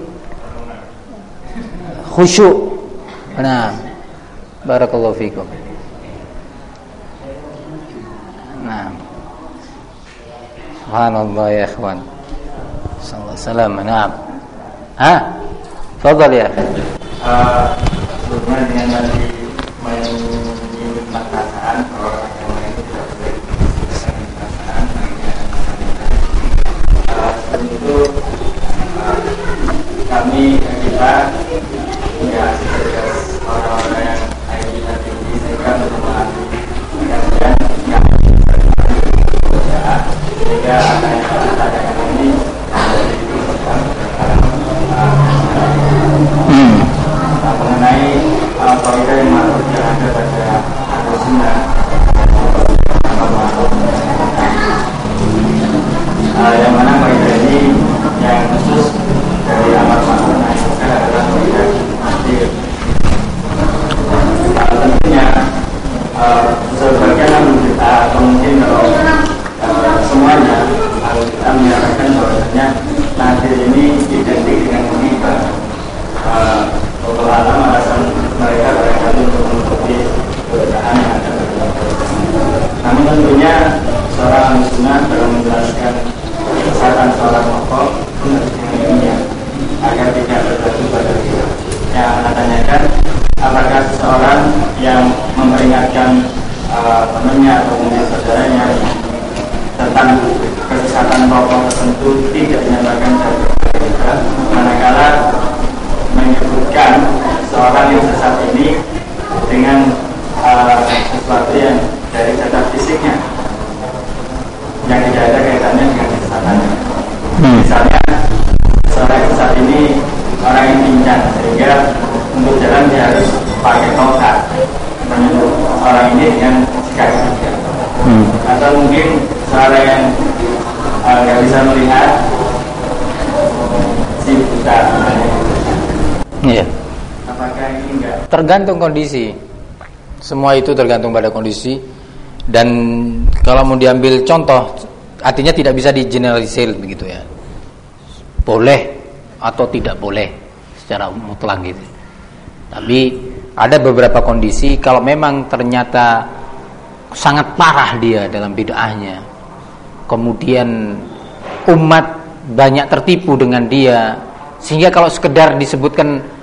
Khusyuk. Nah, barakallahu fikum. Nah. Subhanallah ya ikhwan. Sallallahu Naam. Ha? Fadal ya. Uh, sebelumnya dengan tadi Tergantung kondisi. Semua itu tergantung pada kondisi dan kalau mau diambil contoh artinya tidak bisa digeneralisir begitu ya. Boleh atau tidak boleh secara mutlak gitu. Tapi ada beberapa kondisi kalau memang ternyata sangat parah dia dalam bid'ahnya. Kemudian umat banyak tertipu dengan dia sehingga kalau sekedar disebutkan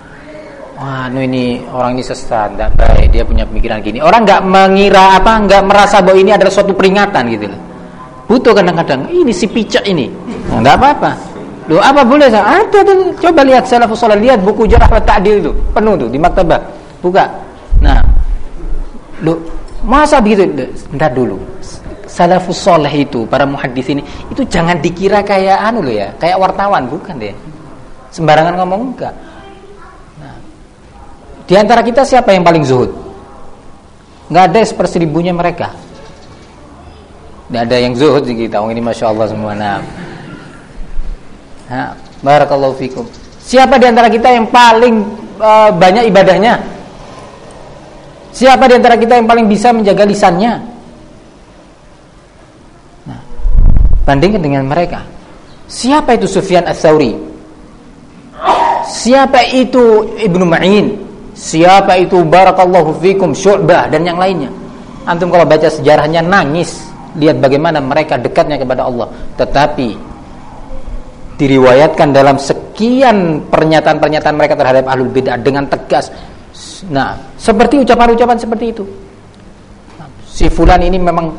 wah nu ini orang ini sesat tidak baik dia punya pemikiran gini. Orang nggak mengira apa nggak merasa bahwa ini adalah suatu peringatan gitu butuh kadang-kadang ini si picak ini. Nah, nggak apa-apa. Loh apa boleh ada tuh coba lihat salafus saleh lihat buku jarah wa ta'dil itu penuh tuh di maktabah. Buka. Nah lo masa begitu? Entar dulu. Salafus soleh itu para muhaddis ini itu jangan dikira kayak anu loh ya kayak wartawan bukan deh. Sembarangan ngomong enggak di antara kita siapa yang paling zuhud? Nggak ada seperseribunya mereka. Nggak ada yang zuhud di kita. Ini masya Allah semua. Nah, barakallahu fikum. Siapa di antara kita yang paling uh, banyak ibadahnya? Siapa di antara kita yang paling bisa menjaga lisannya? Nah, bandingkan dengan mereka. Siapa itu Sufyan Ats-Tsauri Siapa itu Ibnu Ma'in? Siapa itu Barakallahu Fikum Syu'bah dan yang lainnya? Antum kalau baca sejarahnya nangis lihat bagaimana mereka dekatnya kepada Allah. Tetapi diriwayatkan dalam sekian pernyataan-pernyataan mereka terhadap ahlul bid'ah dengan tegas. Nah, seperti ucapan-ucapan seperti itu. Si fulan ini memang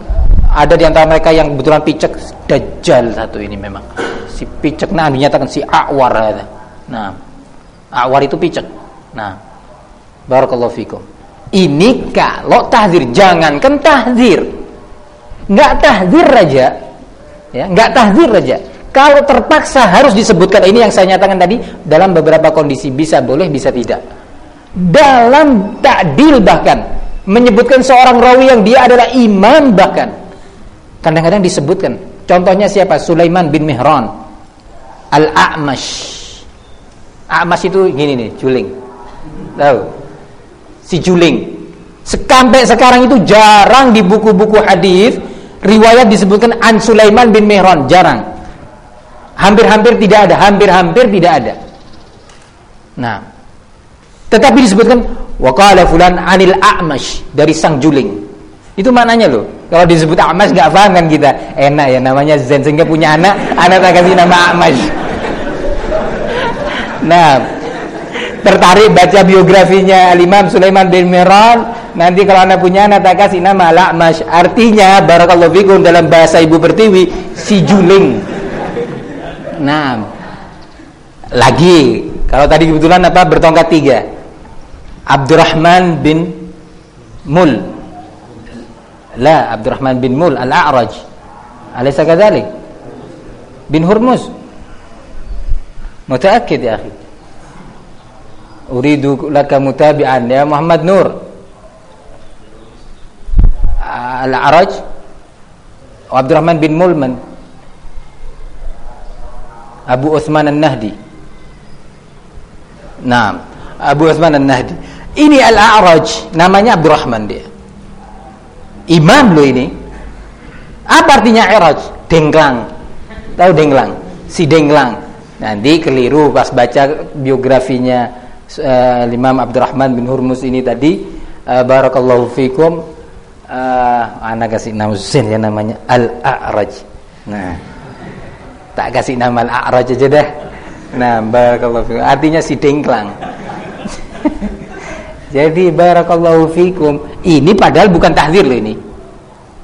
ada di antara mereka yang kebetulan picek dajjal satu ini memang. Si picek nah dinyatakan si awar. Nah, awar itu picek. Nah, barakallahu fikum. Ini kalau tahzir jangankan tahzir. Enggak tahzir aja. Ya, enggak tahzir aja. Kalau terpaksa harus disebutkan ini yang saya nyatakan tadi dalam beberapa kondisi bisa boleh bisa tidak. dalam takdil bahkan menyebutkan seorang rawi yang dia adalah imam bahkan kadang-kadang disebutkan contohnya siapa Sulaiman bin Mihran Al-A'mash A'mash itu gini nih juling tahu si juling sampai sekarang itu jarang di buku-buku hadis riwayat disebutkan an Sulaiman bin Mihran jarang hampir-hampir tidak ada hampir-hampir tidak ada nah tetapi disebutkan waqala fulan anil a'mash dari sang juling. Itu maknanya loh. Kalau disebut a'mash nggak paham kan kita. Enak ya namanya Zen sehingga punya anak, anak tak kasih nama a'mash. Nah, tertarik baca biografinya Al-Imam Sulaiman bin Miran. Nanti kalau anak punya anak tak kasih nama Al-A'mash artinya barakallahu fikum dalam bahasa ibu pertiwi si juling. Nah lagi kalau tadi kebetulan apa bertongkat tiga. Abdurrahman bin Mul. La Abdurrahman bin Mul Al-A'raj. Alaysa kadhalik Bin Hurmuz. Mutaakkid ya akhi Uridu laka mutabi'an ya Muhammad Nur Al-A'raj Abdurrahman bin Mulman Abu Uthman An-Nahdi Nah Abu Uthman An-Nahdi ini Al-A'raj, namanya Abdurrahman dia. Imam lo ini. Apa artinya I'raj? Dengklang. Tahu dengklang? Si dengklang. Nanti keliru pas baca biografinya uh, Imam Abdurrahman bin Hurmus ini tadi. Uh, barakallahu fikum. Uh, anak kasih nama Zain ya namanya Al-A'raj. Nah. Tak kasih nama Al-A'raj aja dah. Nah, barakallahu fikum. Artinya si dengklang. Jadi barakallahu fikum. Ini padahal bukan tahdir loh ini.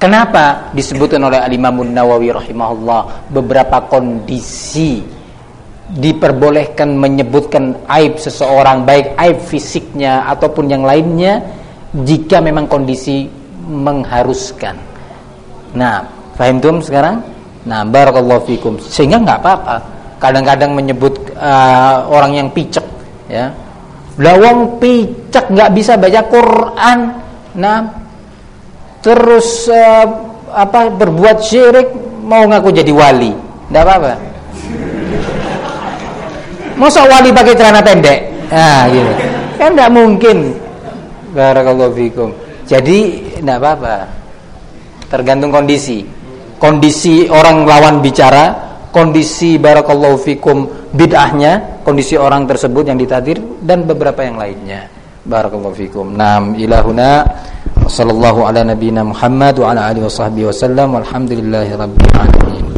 Kenapa disebutkan oleh Al-Imam Nawawi rahimahullah beberapa kondisi diperbolehkan menyebutkan aib seseorang baik aib fisiknya ataupun yang lainnya jika memang kondisi mengharuskan. Nah, paham tuh sekarang? Nah, barakallahu fikum. Sehingga nggak apa-apa. Kadang-kadang menyebut uh, orang yang picek ya lawang picak nggak bisa baca Quran nah terus uh, apa berbuat syirik mau ngaku jadi wali nggak apa-apa masa wali pakai celana pendek? Nah gitu. Kan nggak mungkin. Barakallahu fikum. Jadi nggak apa-apa. Tergantung kondisi. Kondisi orang lawan bicara kondisi barakallahu fikum bid'ahnya, kondisi orang tersebut yang ditadir dan beberapa yang lainnya. Barakallahu fikum. Naam ilahuna sallallahu ala nabiyina Muhammad wa ala alihi washabbihi wasallam walhamdulillahi rabbil alamin.